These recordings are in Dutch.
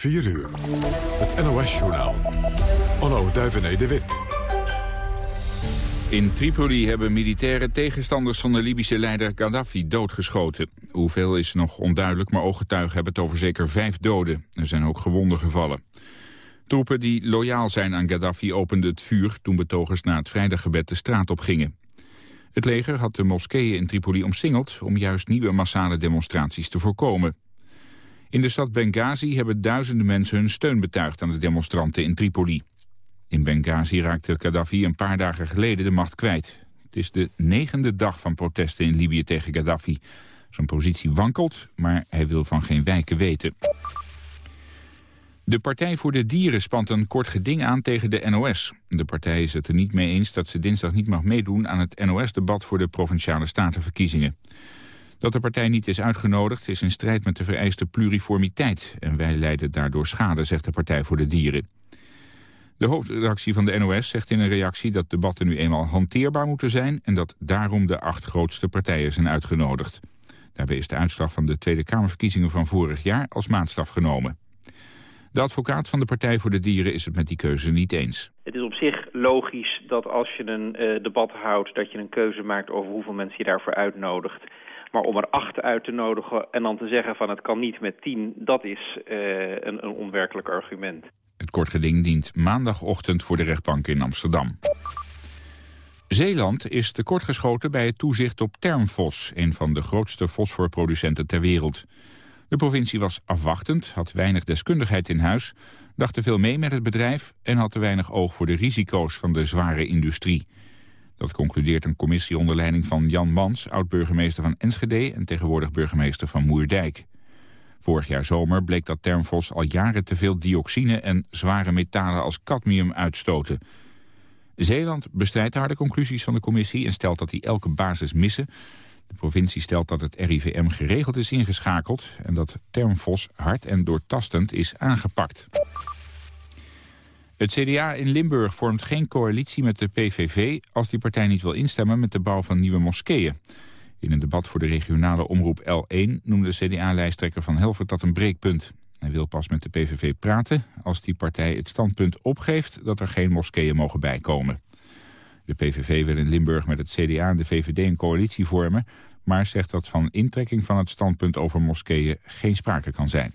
4 uur. Het NOS-journaal. Onno Duivené de Wit. In Tripoli hebben militaire tegenstanders van de Libische leider Gaddafi doodgeschoten. Hoeveel is nog onduidelijk, maar ooggetuigen hebben het over zeker vijf doden. Er zijn ook gewonden gevallen. Troepen die loyaal zijn aan Gaddafi openden het vuur... toen betogers na het vrijdaggebed de straat op gingen. Het leger had de moskeeën in Tripoli omsingeld... om juist nieuwe massale demonstraties te voorkomen. In de stad Benghazi hebben duizenden mensen hun steun betuigd... aan de demonstranten in Tripoli. In Benghazi raakte Gaddafi een paar dagen geleden de macht kwijt. Het is de negende dag van protesten in Libië tegen Gaddafi. Zijn positie wankelt, maar hij wil van geen wijken weten. De Partij voor de Dieren spant een kort geding aan tegen de NOS. De partij is het er niet mee eens dat ze dinsdag niet mag meedoen aan het NOS-debat voor de Provinciale Statenverkiezingen. Dat de partij niet is uitgenodigd is in strijd met de vereiste pluriformiteit en wij leiden daardoor schade, zegt de Partij voor de Dieren. De hoofdredactie van de NOS zegt in een reactie dat debatten nu eenmaal hanteerbaar moeten zijn en dat daarom de acht grootste partijen zijn uitgenodigd. Daarbij is de uitslag van de Tweede Kamerverkiezingen van vorig jaar als maatstaf genomen. De advocaat van de Partij voor de Dieren is het met die keuze niet eens. Het is op zich logisch dat als je een uh, debat houdt... dat je een keuze maakt over hoeveel mensen je daarvoor uitnodigt. Maar om er acht uit te nodigen en dan te zeggen van het kan niet met tien... dat is uh, een, een onwerkelijk argument. Het kortgeding dient maandagochtend voor de rechtbank in Amsterdam. Zeeland is tekortgeschoten bij het toezicht op Termfos... een van de grootste fosforproducenten ter wereld. De provincie was afwachtend, had weinig deskundigheid in huis... dacht te veel mee met het bedrijf... en had te weinig oog voor de risico's van de zware industrie. Dat concludeert een commissie onder leiding van Jan Mans... oud-burgemeester van Enschede en tegenwoordig burgemeester van Moerdijk. Vorig jaar zomer bleek dat Termfos al jaren te veel dioxine... en zware metalen als cadmium uitstoten... Zeeland bestrijdt de harde conclusies van de commissie... en stelt dat die elke basis missen. De provincie stelt dat het RIVM geregeld is ingeschakeld... en dat Termfos hard en doortastend is aangepakt. Het CDA in Limburg vormt geen coalitie met de PVV... als die partij niet wil instemmen met de bouw van nieuwe moskeeën. In een debat voor de regionale omroep L1 noemde CDA-lijsttrekker Van Helvert dat een breekpunt. Hij wil pas met de PVV praten als die partij het standpunt opgeeft... dat er geen moskeeën mogen bijkomen. De PVV wil in Limburg met het CDA en de VVD een coalitie vormen... maar zegt dat van intrekking van het standpunt over moskeeën geen sprake kan zijn.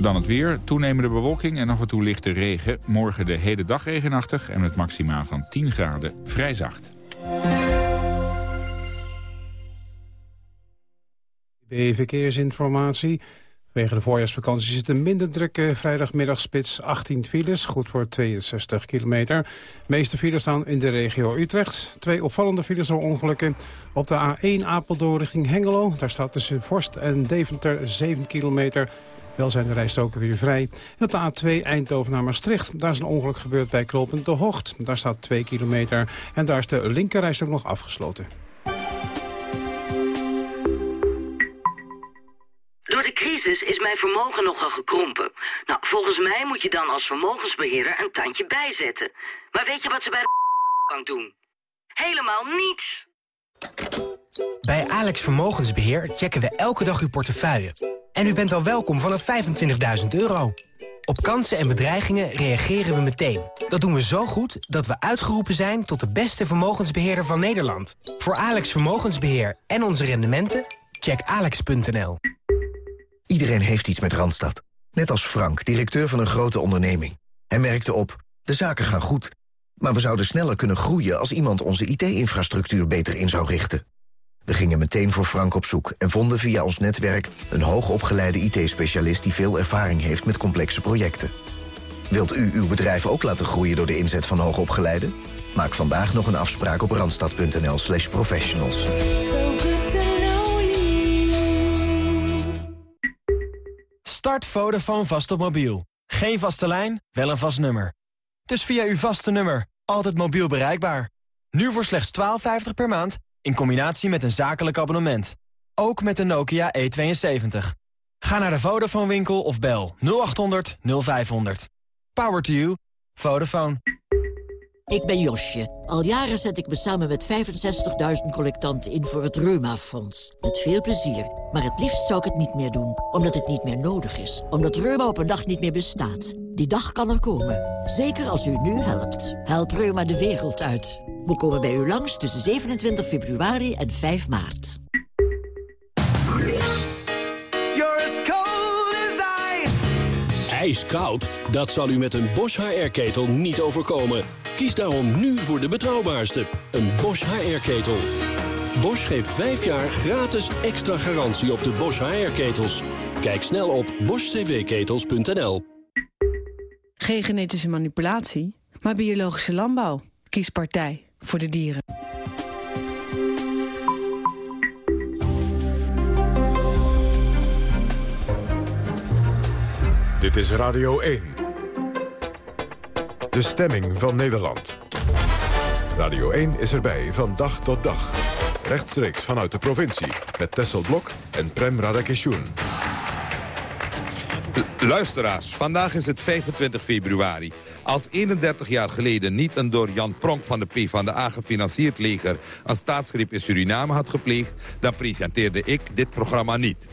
Dan het weer, toenemende bewolking en af en toe lichte regen. Morgen de hele dag regenachtig en met maxima van 10 graden vrij zacht. Verkeersinformatie. Wegen de voorjaarsvakantie zit een minder drukke vrijdagmiddagspits 18 files, goed voor 62 kilometer. De meeste files staan in de regio Utrecht. Twee opvallende files door ongelukken. Op de A1 Apeldoorn richting Hengelo, daar staat tussen Vorst en Deventer 7 kilometer. Wel zijn de rijstoken weer vrij. En op de A2 Eindhoven naar Maastricht. Daar is een ongeluk gebeurd bij Kloopend de Hocht. Daar staat 2 kilometer en daar is de linkerrijstok nog afgesloten. Door de crisis is mijn vermogen nogal gekrompen. Nou, volgens mij moet je dan als vermogensbeheerder een tandje bijzetten. Maar weet je wat ze bij de bank doen? Helemaal niets! Bij Alex Vermogensbeheer checken we elke dag uw portefeuille. En u bent al welkom vanaf 25.000 euro. Op kansen en bedreigingen reageren we meteen. Dat doen we zo goed dat we uitgeroepen zijn tot de beste vermogensbeheerder van Nederland. Voor Alex Vermogensbeheer en onze rendementen, check alex.nl. Iedereen heeft iets met Randstad. Net als Frank, directeur van een grote onderneming. Hij merkte op, de zaken gaan goed. Maar we zouden sneller kunnen groeien als iemand onze IT-infrastructuur beter in zou richten. We gingen meteen voor Frank op zoek en vonden via ons netwerk... een hoogopgeleide IT-specialist die veel ervaring heeft met complexe projecten. Wilt u uw bedrijf ook laten groeien door de inzet van hoogopgeleiden? Maak vandaag nog een afspraak op randstad.nl slash professionals. Start Vodafone vast op mobiel. Geen vaste lijn, wel een vast nummer. Dus via uw vaste nummer, altijd mobiel bereikbaar. Nu voor slechts 12,50 per maand, in combinatie met een zakelijk abonnement. Ook met de Nokia E72. Ga naar de Vodafone winkel of bel 0800 0500. Power to you. Vodafone. Ik ben Josje. Al jaren zet ik me samen met 65.000 collectanten in voor het Reuma-fonds. Met veel plezier. Maar het liefst zou ik het niet meer doen. Omdat het niet meer nodig is. Omdat Reuma op een dag niet meer bestaat. Die dag kan er komen. Zeker als u nu helpt. Help Reuma de wereld uit. We komen bij u langs tussen 27 februari en 5 maart. ijskoud? Dat zal u met een Bosch HR-ketel niet overkomen. Kies daarom nu voor de betrouwbaarste, een Bosch HR-ketel. Bosch geeft 5 jaar gratis extra garantie op de Bosch HR-ketels. Kijk snel op boschcvketels.nl. Geen genetische manipulatie, maar biologische landbouw. Kies partij voor de dieren. Dit is Radio 1. De stemming van Nederland. Radio 1 is erbij van dag tot dag. Rechtstreeks vanuit de provincie. Met Tessel Blok en Prem Radakishun. Luisteraars, vandaag is het 25 februari. Als 31 jaar geleden niet een door Jan Pronk van de PvdA gefinancierd leger... een staatsgreep in Suriname had gepleegd... dan presenteerde ik dit programma niet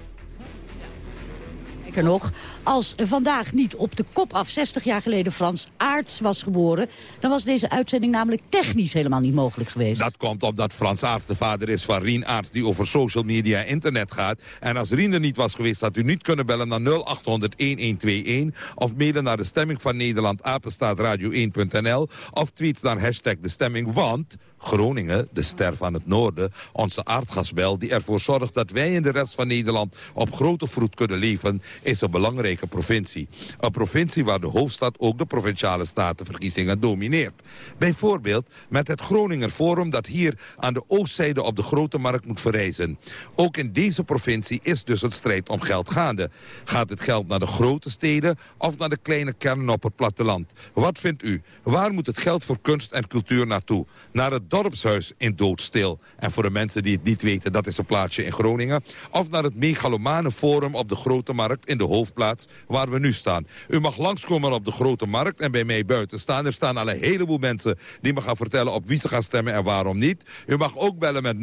nog, als vandaag niet op de kop af 60 jaar geleden Frans Aarts was geboren... dan was deze uitzending namelijk technisch helemaal niet mogelijk geweest. Dat komt omdat Frans Aarts de vader is van Rien Aarts... die over social media en internet gaat. En als Rien er niet was geweest, had u niet kunnen bellen naar 0800-1121... of mailen naar de stemming van Nederland, apenstaatradio1.nl... of tweets naar hashtag de stemming, want... Groningen, de ster van het noorden, onze aardgasbel... die ervoor zorgt dat wij in de rest van Nederland op grote vroet kunnen leven... is een belangrijke provincie. Een provincie waar de hoofdstad ook de provinciale statenverkiezingen domineert. Bijvoorbeeld met het Groninger Forum dat hier aan de oostzijde op de Grote Markt moet verrijzen. Ook in deze provincie is dus het strijd om geld gaande. Gaat het geld naar de grote steden of naar de kleine kernen op het platteland? Wat vindt u? Waar moet het geld voor kunst en cultuur naartoe? Naar het dorpshuis in Doodstil. En voor de mensen die het niet weten, dat is een plaatsje in Groningen. Of naar het megalomane forum op de Grote Markt in de hoofdplaats waar we nu staan. U mag langskomen op de Grote Markt en bij mij buiten staan. Er staan al een heleboel mensen die me gaan vertellen op wie ze gaan stemmen en waarom niet. U mag ook bellen met 0800-1121.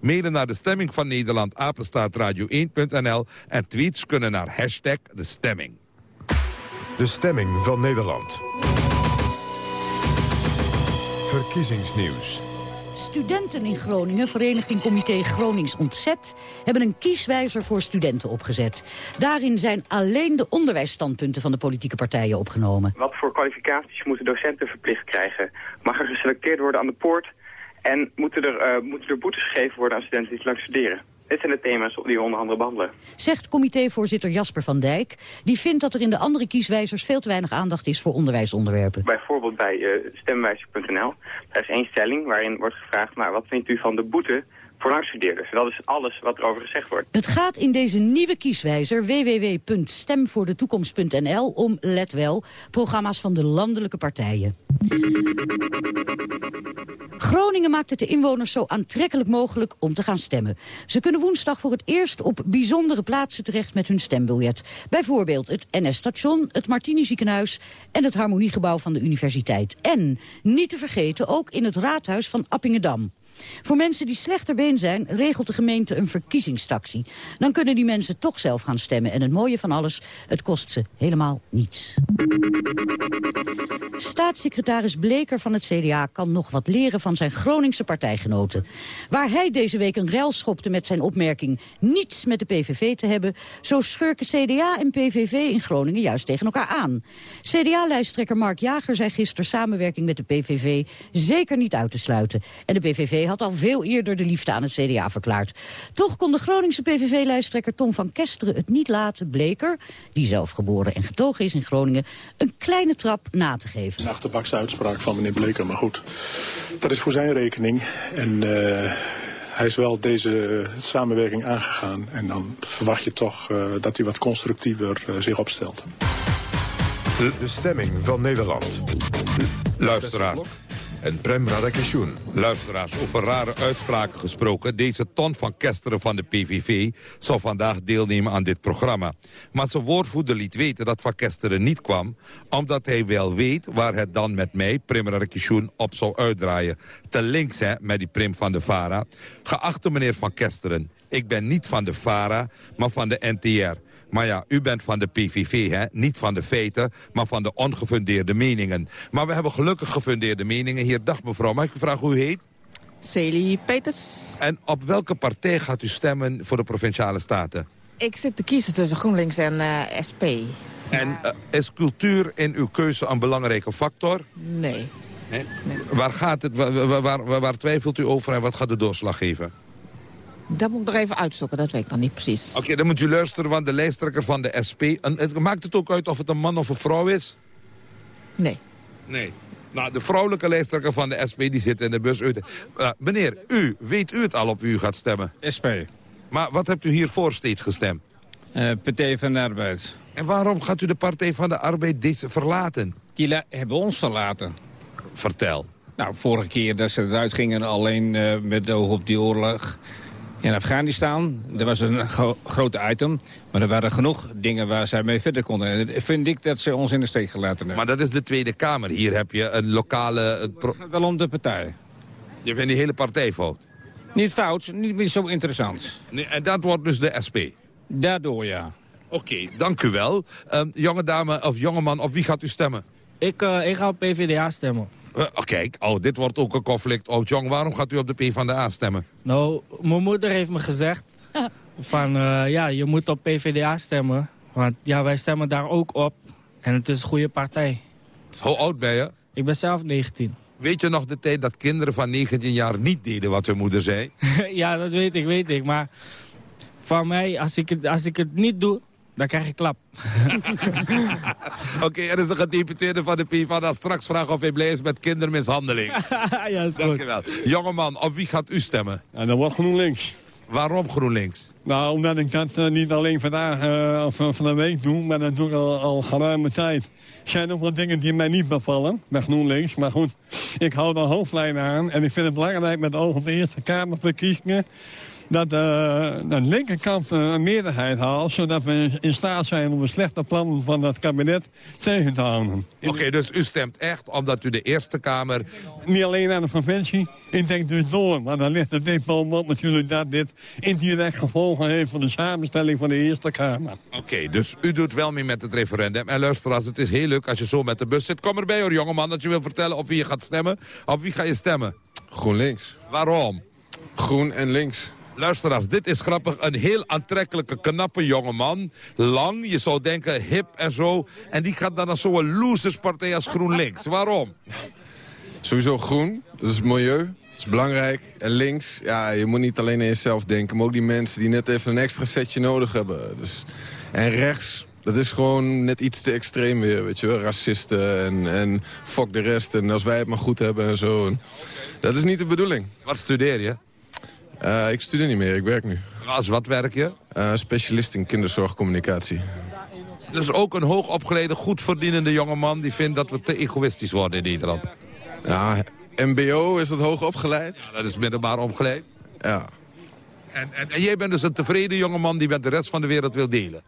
Mailen naar de stemming van Nederland, apenstaatradio1.nl. En tweets kunnen naar hashtag de stemming. De stemming van Nederland. Verkiezingsnieuws. Studenten in Groningen, verenigd in comité Gronings Ontzet... hebben een kieswijzer voor studenten opgezet. Daarin zijn alleen de onderwijsstandpunten van de politieke partijen opgenomen. Wat voor kwalificaties moeten docenten verplicht krijgen? Mag er geselecteerd worden aan de poort? En moeten er, uh, moeten er boetes gegeven worden aan studenten die te lang studeren? Dit zijn de thema's die we onder andere behandelen. Zegt comitévoorzitter Jasper van Dijk. Die vindt dat er in de andere kieswijzers veel te weinig aandacht is voor onderwijsonderwerpen. Bijvoorbeeld bij uh, stemwijzer.nl. Daar is één stelling waarin wordt gevraagd... maar wat vindt u van de boete voor langstudeerders. Dat is alles wat er over gezegd wordt. Het gaat in deze nieuwe kieswijzer www.stemvoordetoekomst.nl om, let wel, programma's van de landelijke partijen. Groningen maakt het de inwoners zo aantrekkelijk mogelijk om te gaan stemmen. Ze kunnen woensdag voor het eerst op bijzondere plaatsen terecht met hun stembiljet. Bijvoorbeeld het NS-station, het Martini ziekenhuis en het Harmoniegebouw van de universiteit. En, niet te vergeten, ook in het raadhuis van Appingedam. Voor mensen die slechter been zijn, regelt de gemeente een verkiezingstaxi. Dan kunnen die mensen toch zelf gaan stemmen. En het mooie van alles, het kost ze helemaal niets. Staatssecretaris Bleker van het CDA kan nog wat leren van zijn Groningse partijgenoten. Waar hij deze week een rel schopte met zijn opmerking niets met de PVV te hebben, zo schurken CDA en PVV in Groningen juist tegen elkaar aan. CDA-lijsttrekker Mark Jager zei gisteren samenwerking met de PVV zeker niet uit te sluiten. En de PVV had al veel eerder de liefde aan het CDA verklaard. Toch kon de Groningse PVV-lijsttrekker Tom van Kesteren het niet laten Bleker, die zelf geboren en getogen is in Groningen, een kleine trap na te geven. Een achterbakse uitspraak van meneer Bleker, maar goed. Dat is voor zijn rekening. En uh, hij is wel deze samenwerking aangegaan. En dan verwacht je toch uh, dat hij wat constructiever uh, zich opstelt. De stemming van Nederland. Luisteraar. En Prem Radakishun. Luisteraars, over rare uitspraken gesproken. Deze ton van Kesteren van de PVV zou vandaag deelnemen aan dit programma. Maar zijn woordvoerder liet weten dat Van Kesteren niet kwam... omdat hij wel weet waar het dan met mij, Prem Radakishun, op zou uitdraaien. Te links, hè, met die Prim van de VARA. Geachte meneer Van Kesteren, ik ben niet van de VARA, maar van de NTR. Maar ja, u bent van de PVV, hè? niet van de feiten, maar van de ongefundeerde meningen. Maar we hebben gelukkig gefundeerde meningen hier. Dag mevrouw, mag ik u vragen hoe u heet? Celie Peters. En op welke partij gaat u stemmen voor de Provinciale Staten? Ik zit te kiezen tussen GroenLinks en uh, SP. En uh, is cultuur in uw keuze een belangrijke factor? Nee. nee? nee. Waar, gaat het, waar, waar, waar, twijfelt u over en wat gaat de doorslag geven? Dat moet ik nog even uitzoeken, dat weet ik nog niet precies. Oké, okay, dan moet u luisteren, want de lijsttrekker van de SP... En, het, maakt het ook uit of het een man of een vrouw is? Nee. Nee. Nou, de vrouwelijke lijsttrekker van de SP die zit in de bus. Uh, meneer, u, weet u het al op wie u gaat stemmen? SP. Maar wat hebt u hiervoor steeds gestemd? Uh, Partij van de Arbeid. En waarom gaat u de Partij van de Arbeid deze verlaten? Die hebben ons verlaten. Vertel. Nou, vorige keer dat ze eruit gingen alleen uh, met de oog op die oorlog in Afghanistan. Dat was een gro groot item. Maar er waren genoeg dingen waar zij mee verder konden. En vind ik dat ze ons in de steek gelaten hebben. Maar dat is de Tweede Kamer. Hier heb je een lokale... Het gaat wel om de partij. Je vindt die hele partij fout? Niet fout, niet meer zo interessant. Nee, en dat wordt dus de SP? Daardoor, ja. Oké, okay, dank u wel. Um, jonge dame of jongeman, op wie gaat u stemmen? Ik, uh, ik ga op PvdA stemmen. Uh, oh, kijk, oh, dit wordt ook een conflict. Oh, Jong, waarom gaat u op de PvdA stemmen? Nou, mijn moeder heeft me gezegd... van, uh, ja, je moet op PvdA stemmen. Want ja, wij stemmen daar ook op. En het is een goede partij. Hoe oud ben je? Ik ben zelf 19. Weet je nog de tijd dat kinderen van 19 jaar niet deden wat hun moeder zei? ja, dat weet ik, weet ik. Maar van mij, als ik het, als ik het niet doe, dan krijg je klap. Oké, okay, er is een gedeputeerde van de PvdA straks vragen of hij blij is met kindermishandeling. ja, is Dank je wel. Jongeman, op wie gaat u stemmen? En dat wordt GroenLinks. Waarom GroenLinks? Nou, omdat ik dat uh, niet alleen vandaag uh, of van de week doe, maar dat doe ik al, al geruime tijd. Er zijn ook wat dingen die mij niet bevallen met GroenLinks. Maar goed, ik hou de hoofdlijn aan. En ik vind het belangrijk met oog op de Eerste Kamerverkiezingen dat uh, de linkerkant een meerderheid haalt... zodat we in staat zijn om de slechte plannen van het kabinet tegen te houden. Oké, okay, dus u stemt echt omdat u de Eerste Kamer... Niet alleen aan de conventie, ik denk dus door. Maar dan ligt het even op natuurlijk dat dit indirect gevolgen heeft... voor de samenstelling van de Eerste Kamer. Oké, okay, dus u doet wel mee met het referendum. En luister, als het is heel leuk als je zo met de bus zit. Kom erbij hoor, jongeman, dat je wil vertellen op wie je gaat stemmen. Op wie ga je stemmen? GroenLinks. Waarom? Groen en links. Luisteraars, dit is grappig. Een heel aantrekkelijke, knappe jongeman. Lang, je zou denken hip en zo. En die gaat dan naar zo'n loserspartij als GroenLinks. Waarom? Sowieso groen, dat is het milieu. Dat is belangrijk. En links, ja, je moet niet alleen aan jezelf denken... maar ook die mensen die net even een extra setje nodig hebben. Dus, en rechts, dat is gewoon net iets te extreem weer, weet je wel. Racisten en, en fuck de rest. En als wij het maar goed hebben en zo. En dat is niet de bedoeling. Wat studeer je? Uh, ik studeer niet meer, ik werk nu. Als wat werk je? Uh, specialist in kinderzorgcommunicatie. Dus ook een hoogopgeleide, goed verdienende jongeman... die vindt dat we te egoïstisch worden in Nederland. Ja, mbo is dat hoog opgeleid? Ja, dat is middelbaar opgeleid. Ja. En, en, en, jij bent dus een tevreden jongeman die met de rest van de wereld wil delen?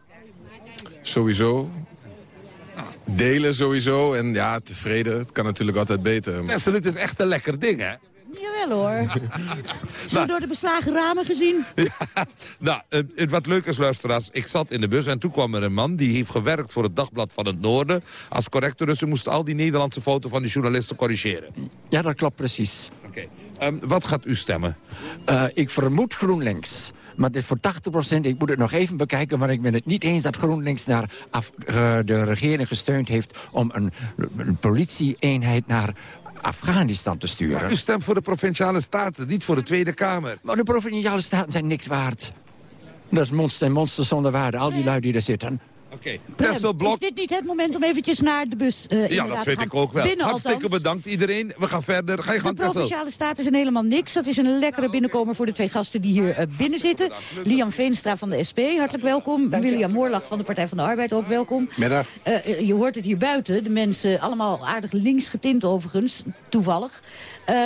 Sowieso. Delen sowieso. En ja, tevreden. Het kan natuurlijk altijd beter. Maar... is echt een lekker ding, hè? Jawel hoor. Zo nou, door de beslagen ramen gezien. Ja, nou, het, wat leuk is, luisteraars. Ik zat in de bus en toen kwam er een man... die heeft gewerkt voor het Dagblad van het Noorden... als corrector. Dus ze moest al die Nederlandse foto's van die journalisten corrigeren. Ja, dat klopt precies. Oké. Okay. Um, wat gaat u stemmen? Uh, ik vermoed GroenLinks. Maar dit voor 80% ik moet het nog even bekijken... maar ik ben het niet eens dat GroenLinks naar af, uh, de regering gesteund heeft... om een, een politie-eenheid naar Afghanistan te sturen. Maar u stemt voor de Provinciale Staten, niet voor de Tweede Kamer. Maar de Provinciale Staten zijn niks waard. Dat is monster en monster zonder waarde, al die lui die er zitten. Tesselblok. Is dit niet het moment om eventjes naar de bus uh, Ja, dat vind ik ook wel. Binnen Hartstikke althans. bedankt iedereen. We gaan verder. Ga je gang, De. Provinciale Staten zijn helemaal niks. Dat is een lekkere binnenkomer voor de twee gasten die hier uh, binnen zitten. Liam Veenstra van de SP, hartelijk welkom. William Moorlach van de Partij van de Arbeid, ook welkom. Middag. Uh, je hoort het hier buiten. De mensen, allemaal aardig links getint overigens, toevallig. Uh,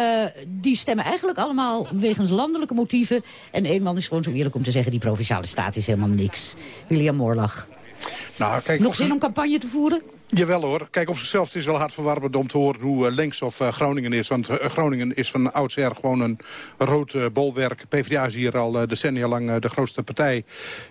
die stemmen eigenlijk allemaal wegens landelijke motieven. En één man is gewoon zo eerlijk om te zeggen... die Provinciale Staat is helemaal niks. William Moorlach. Nou, kijk, Nog zin om campagne te voeren? Jawel hoor. Kijk, op zichzelf het is wel hartverwarmend om te horen hoe uh, links of uh, Groningen is. Want uh, Groningen is van oudsher gewoon een rood bolwerk. PvdA is hier al decennia lang de grootste partij.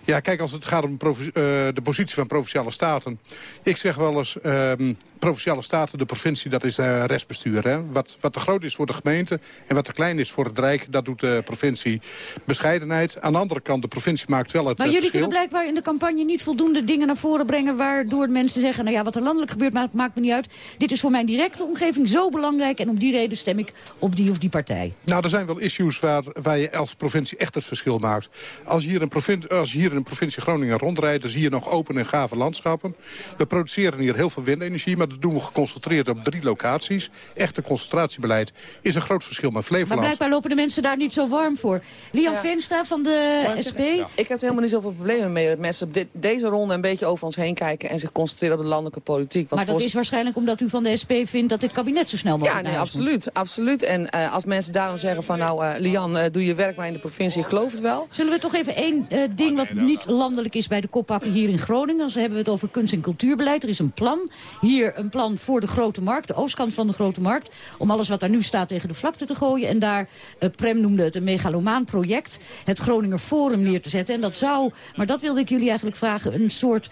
Ja, kijk, als het gaat om de positie van Provinciale Staten. Ik zeg wel eens, ehm, Provinciale Staten, de provincie, dat is restbestuur. Hè? Wat, wat te groot is voor de gemeente en wat te klein is voor het Rijk... dat doet de provincie bescheidenheid. Aan de andere kant, de provincie maakt wel het Maar jullie verschil. kunnen blijkbaar in de campagne niet voldoende dingen naar voren brengen... waardoor mensen zeggen, nou ja, wat er landelijk gebeurt maakt, maakt me niet uit. Dit is voor mijn directe omgeving zo belangrijk... en om die reden stem ik op die of die partij. Nou, er zijn wel issues waar, waar je als provincie echt het verschil maakt. Als je hier in, provincie, als je hier in de provincie Groningen rondrijdt... dan zie je nog open en gave landschappen. We produceren hier heel veel windenergie... maar dat doen we geconcentreerd op drie locaties. Echte concentratiebeleid is een groot verschil met Flevoland. Maar blijkbaar lopen de mensen daar niet zo warm voor. Lian ja. Veenstra van de SP? Ik heb helemaal niet zoveel problemen mee... dat mensen op dit, deze ronde een beetje over ons heen kijken... en zich concentreren op de landelijke politiek. Maar dat is waarschijnlijk omdat u van de SP vindt dat dit kabinet zo snel mogelijk Ja, nee, absoluut, moet. absoluut. En uh, als mensen daarom zeggen van nou, uh, Lian, uh, doe je werk maar in de provincie, ik geloof het wel. Zullen we toch even één ding wat niet landelijk is bij de kop pakken hier in Groningen. Dan hebben we het over kunst- en cultuurbeleid. Er is een plan, hier een plan voor de Grote Markt, de oostkant van de Grote Markt. Om alles wat daar nu staat tegen de vlakte te gooien. En daar, Prem noemde het een megalomaan project, het Groninger Forum neer te zetten. En dat zou, maar dat wilde ik jullie eigenlijk vragen, een soort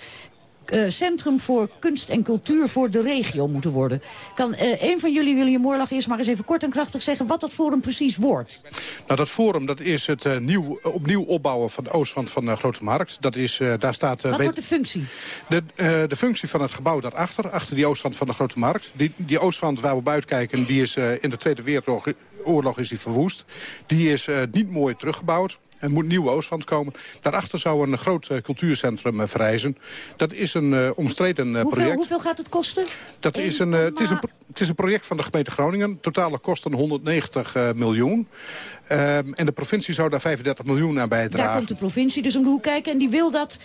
uh, centrum voor kunst en cultuur voor de regio moeten worden. Kan uh, een van jullie, William Moorlag, eerst maar eens even kort en krachtig zeggen wat dat forum precies wordt? Nou, dat forum dat is het uh, nieuw, opnieuw opbouwen van de oostwand van de Grote Markt. Dat is, daar staat, wat wordt de functie? De, de functie van het gebouw daarachter, achter die oostwand van de Grote Markt. Die, die oostwand waar we buiten kijken, die is in de Tweede Wereldoorlog is die verwoest. Die is niet mooi teruggebouwd. Er moet nieuwe Oostwand komen. Daarachter zou een groot uh, cultuurcentrum uh, verrijzen. Dat is een uh, omstreden hoeveel, project. Hoeveel gaat het kosten? Dat is een, het, is een, het is een project van de gemeente Groningen. Totale kosten 190 miljoen. Um, en de provincie zou daar 35 miljoen aan bijdragen. Daar komt de provincie dus om de hoek kijken. En die wil dat,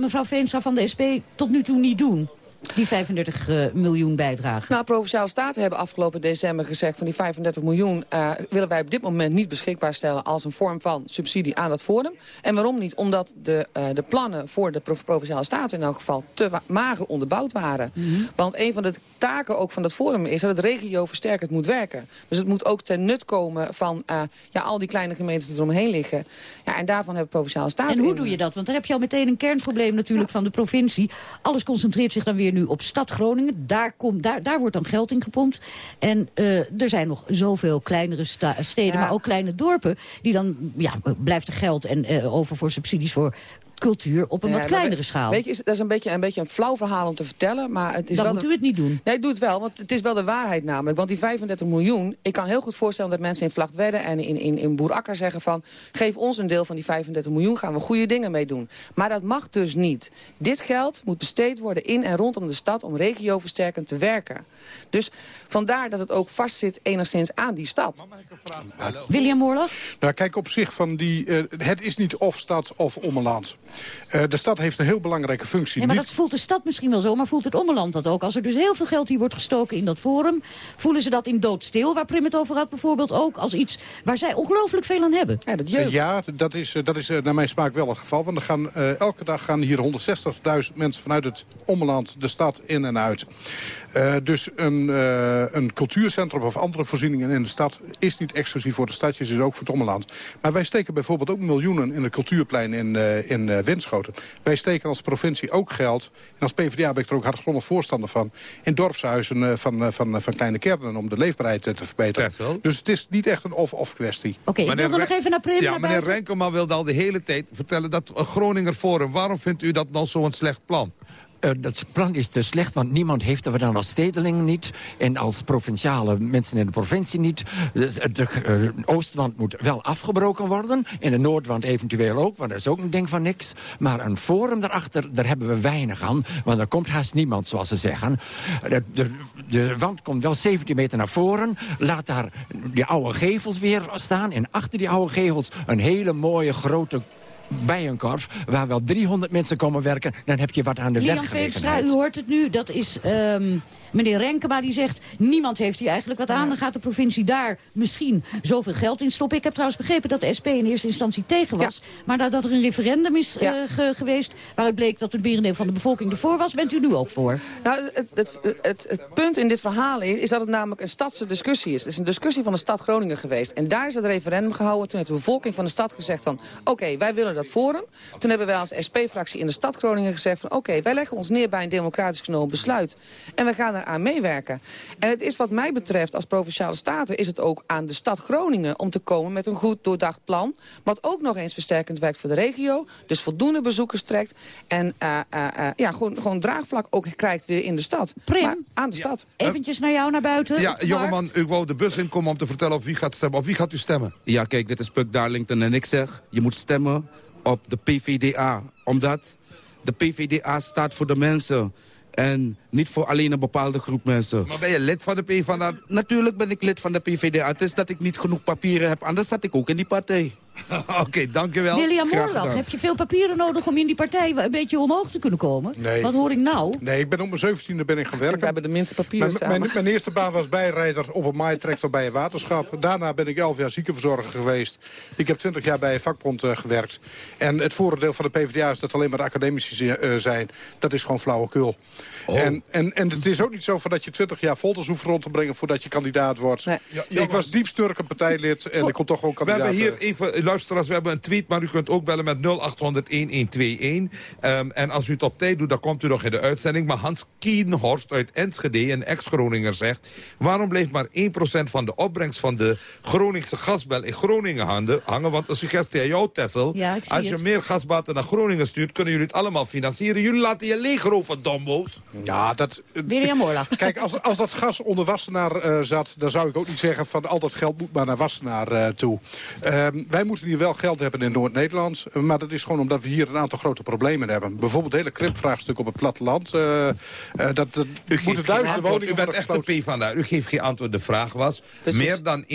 mevrouw Veenstra van de SP, tot nu toe niet doen. Die 35 uh, miljoen bijdrage. Nou, Provinciale Staten hebben afgelopen december gezegd... van die 35 miljoen uh, willen wij op dit moment niet beschikbaar stellen... als een vorm van subsidie aan het forum. En waarom niet? Omdat de, uh, de plannen voor de Provinciale Staten in elk geval... te mager onderbouwd waren. Mm -hmm. Want een van de taken ook van het forum is... dat het regio versterkend moet werken. Dus het moet ook ten nut komen van ja, al die kleine gemeentes die eromheen liggen. Ja, en daarvan hebben Provinciale Staten... En hoe in... doe je dat? Want daar heb je al meteen een kernprobleem natuurlijk ja. van de provincie. Alles concentreert zich dan weer nu op stad Groningen. Daar, komt, daar, daar wordt dan geld in gepompt. En uh, er zijn nog zoveel kleinere steden, ja. maar ook kleine dorpen... die dan, ja, blijft er geld en, uh, over voor subsidies voor cultuur op een ja, wat kleinere schaal. Weet je, is, dat is een beetje, een beetje een flauw verhaal om te vertellen. Maar het is Dan wel moet de... u het niet doen. Nee, doe het wel, want het is wel de waarheid namelijk. Want die 35 miljoen, ik kan heel goed voorstellen dat mensen in Vlachtwedde en in, in, in Boerakker zeggen van... geef ons een deel van die 35 miljoen, gaan we goede dingen mee doen. Maar dat mag dus niet. Dit geld moet besteed worden in en rondom de stad om regioversterkend te werken. Dus vandaar dat het ook vastzit enigszins aan die stad. William Moorlag? Nou, kijk, op zich van die... Uh, het is niet of stad of ommeland. Uh, de stad heeft een heel belangrijke functie. Ja, maar niet... dat voelt de stad misschien wel zo, maar voelt het ommeland dat ook? Als er dus heel veel geld hier wordt gestoken in dat forum... voelen ze dat in doodstil, waar Prim het over had bijvoorbeeld ook... als iets waar zij ongelooflijk veel aan hebben? Ja, dat, jeugd. ja, dat is, dat is naar mijn smaak wel het geval. Want er gaan, uh, elke dag gaan hier 160.000 mensen vanuit het ommeland de stad in en uit. Uh, dus een, uh, een cultuurcentrum of andere voorzieningen in de stad... is niet exclusief voor de stadjes, is ook voor het ommeland. Maar wij steken bijvoorbeeld ook miljoenen in het cultuurplein in, uh, in uh, Winschoten. Wij steken als provincie ook geld. En als PvdA ben ik er ook hardgrondig voorstander van... in dorpshuizen van, van, van kleine kernen om de leefbaarheid te verbeteren. Dus het is niet echt een of-of kwestie. Oké, okay, ik wil nog even naar Prim. Ja, meneer Renkelman wilde al de hele tijd vertellen... dat Groninger Forum, waarom vindt u dat nou zo'n slecht plan? Uh, dat plan is te slecht, want niemand heeft er dan als stedeling niet. En als provinciale mensen in de provincie niet. Dus, de uh, oostwand moet wel afgebroken worden. En de noordwand eventueel ook, want dat is ook een ding van niks. Maar een forum daarachter, daar hebben we weinig aan. Want er komt haast niemand, zoals ze zeggen. De, de, de wand komt wel 17 meter naar voren. Laat daar die oude gevels weer staan. En achter die oude gevels een hele mooie grote bij een korf, waar wel 300 mensen komen werken... dan heb je wat aan de werkgelegenheid. Veenstra, u hoort het nu, dat is um, meneer Renkema die zegt... niemand heeft hier eigenlijk wat aan, dan gaat de provincie daar misschien zoveel geld in stoppen. Ik heb trouwens begrepen dat de SP in eerste instantie tegen was... Ja. maar nadat er een referendum is ja. uh, ge geweest... waaruit bleek dat het merendeel van de bevolking ervoor was... bent u nu ook voor? Nou, het, het, het, het punt in dit verhaal is dat het namelijk een stadse discussie is. Het is een discussie van de stad Groningen geweest. En daar is het referendum gehouden. Toen heeft de bevolking van de stad gezegd van... oké, okay, wij willen dat forum. Toen hebben wij als SP-fractie in de stad Groningen gezegd van... oké, okay, wij leggen ons neer bij een democratisch genomen besluit. En we gaan eraan meewerken. En het is wat mij betreft als Provinciale Staten... is het ook aan de stad Groningen om te komen met een goed doordacht plan... wat ook nog eens versterkend werkt voor de regio. Dus voldoende bezoekers trekt. En uh, uh, uh, ja, gewoon, gewoon draagvlak ook krijgt weer in de stad. Prim, maar aan de ja. stad. Eventjes naar jou naar buiten. Ja, jongeman, u wou de bus inkomen om te vertellen op wie gaat stemmen. Op wie gaat u stemmen? Ja, kijk, dit is Puk Darlington en ik zeg... je moet stemmen op de PVDA. Omdat de PVDA staat voor de mensen. En niet voor alleen een bepaalde groep mensen. Maar ben je lid van de PVDA? Natuurlijk ben ik lid van de PVDA. Het is dat ik niet genoeg papieren heb. Anders zat ik ook in die partij. Oké, okay, dankjewel. William Moorlag, heb je veel papieren nodig om in die partij een beetje omhoog te kunnen komen? Nee. Wat hoor ik nou? Nee, ik ben op mijn zeventiende ben ik gaan werken. We hebben de minste papieren mijn, mijn, mijn, eerste baan was bijrijder op een maaitractor bij een waterschap. Daarna ben ik elf jaar ziekenverzorger geweest. Ik heb twintig jaar bij een vakbond uh, gewerkt. En het voordeel van de PvdA is dat alleen maar de academici uh, zijn. Dat is gewoon flauwekul. Oh. En, en, en het is ook niet zo van dat je twintig jaar folders hoeft rond te brengen voordat je kandidaat wordt. Nee. Ja, ik was diep sturk een partijlid en ik kon toch gewoon kandidaat We hebben hier even, luisteraars, we hebben een tweet, maar u kunt ook bellen met 0800-1121. Um, en als u het op tijd doet, dan komt u nog in de uitzending. Maar Hans Kienhorst uit Enschede, een ex-Groninger, zegt... waarom bleef maar 1% van de opbrengst van de Groningse gasbel in Groningen hangen? Want een suggestie aan jou, Tessel. Ja, als je het. meer gasbaten naar Groningen stuurt, kunnen jullie het allemaal financieren. Jullie laten je leegroven, dombo's. Ja, dat... William Oorlog. Kijk, als, als dat gas onder Wassenaar uh, zat... dan zou ik ook niet zeggen van al dat geld moet maar naar Wassenaar uh, toe. Uh, wij moeten hier wel geld hebben in Noord-Nederland. Maar dat is gewoon omdat we hier een aantal grote problemen hebben. Bijvoorbeeld het hele krimpvraagstuk op het platteland. Uh, uh, dat, dat u moeten duizenden woningen U bent echt de P van daar. U geeft geen antwoord. De vraag was, Precies. meer dan 1%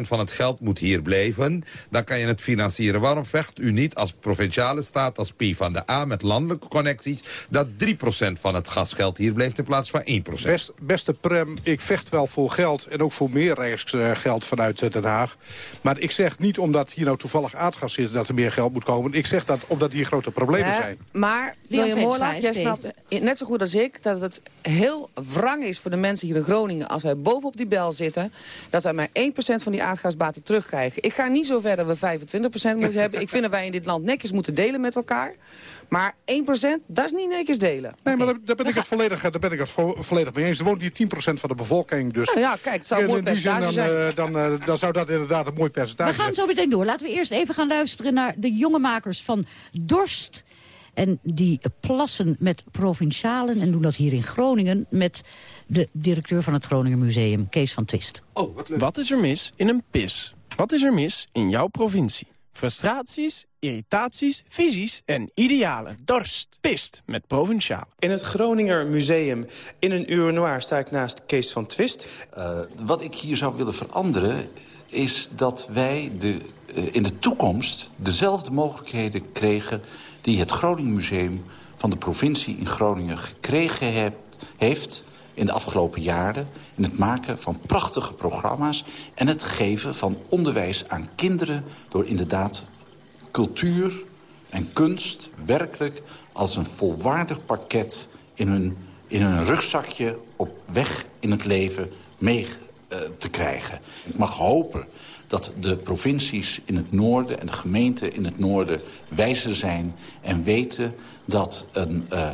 van het geld moet hier blijven. Dan kan je het financieren. Waarom vecht u niet als provinciale staat, als P van de A... met landelijke connecties, dat 3% van het gasgeld hier blijft in plaats van 1%? Best, beste Prem, ik vecht wel voor geld en ook voor meer geld vanuit Den Haag. Maar ik zeg niet omdat hier nou toevallig aardgas zit dat er meer geld moet komen. Ik zeg dat omdat hier grote problemen ja, zijn. Maar, William Moorlaag, jij snapt net zo goed als ik... dat het heel wrang is voor de mensen hier in Groningen... als wij bovenop die bel zitten... dat wij maar 1% van die aardgasbaten terugkrijgen. Ik ga niet zo ver dat we 25% moeten hebben. Ik vind dat wij in dit land netjes moeten delen met elkaar. Maar 1%, dat is niet netjes delen. Nee, okay. maar daar, daar, ben ik het volledig, daar ben ik het volledig mee eens. Er woont hier 10% van de bevolking. Dus nou ja, kijk, het zou een mooi percentage dan, zijn. Uh, dan, uh, dan zou dat inderdaad een mooi percentage zijn. We gaan zo meteen door. Laten we eerst even gaan luisteren naar de jonge makers van Dorst. En die plassen met provincialen en doen dat hier in Groningen... met de directeur van het Groningen Museum, Kees van Twist. Oh, wat, leuk. wat is er mis in een pis? Wat is er mis in jouw provincie? Frustraties, irritaties, visies en idealen. Dorst, pist met Provinciaal. In het Groninger Museum in een uur noir sta ik naast Kees van Twist. Uh, wat ik hier zou willen veranderen is dat wij de, uh, in de toekomst dezelfde mogelijkheden kregen... die het Groningen Museum van de provincie in Groningen gekregen heeft in de afgelopen jaren... in het maken van prachtige programma's... en het geven van onderwijs aan kinderen... door inderdaad cultuur en kunst werkelijk als een volwaardig pakket... in hun, in hun rugzakje op weg in het leven mee te krijgen. Ik mag hopen dat de provincies in het noorden en de gemeenten in het noorden wijzer zijn... en weten dat een... Uh,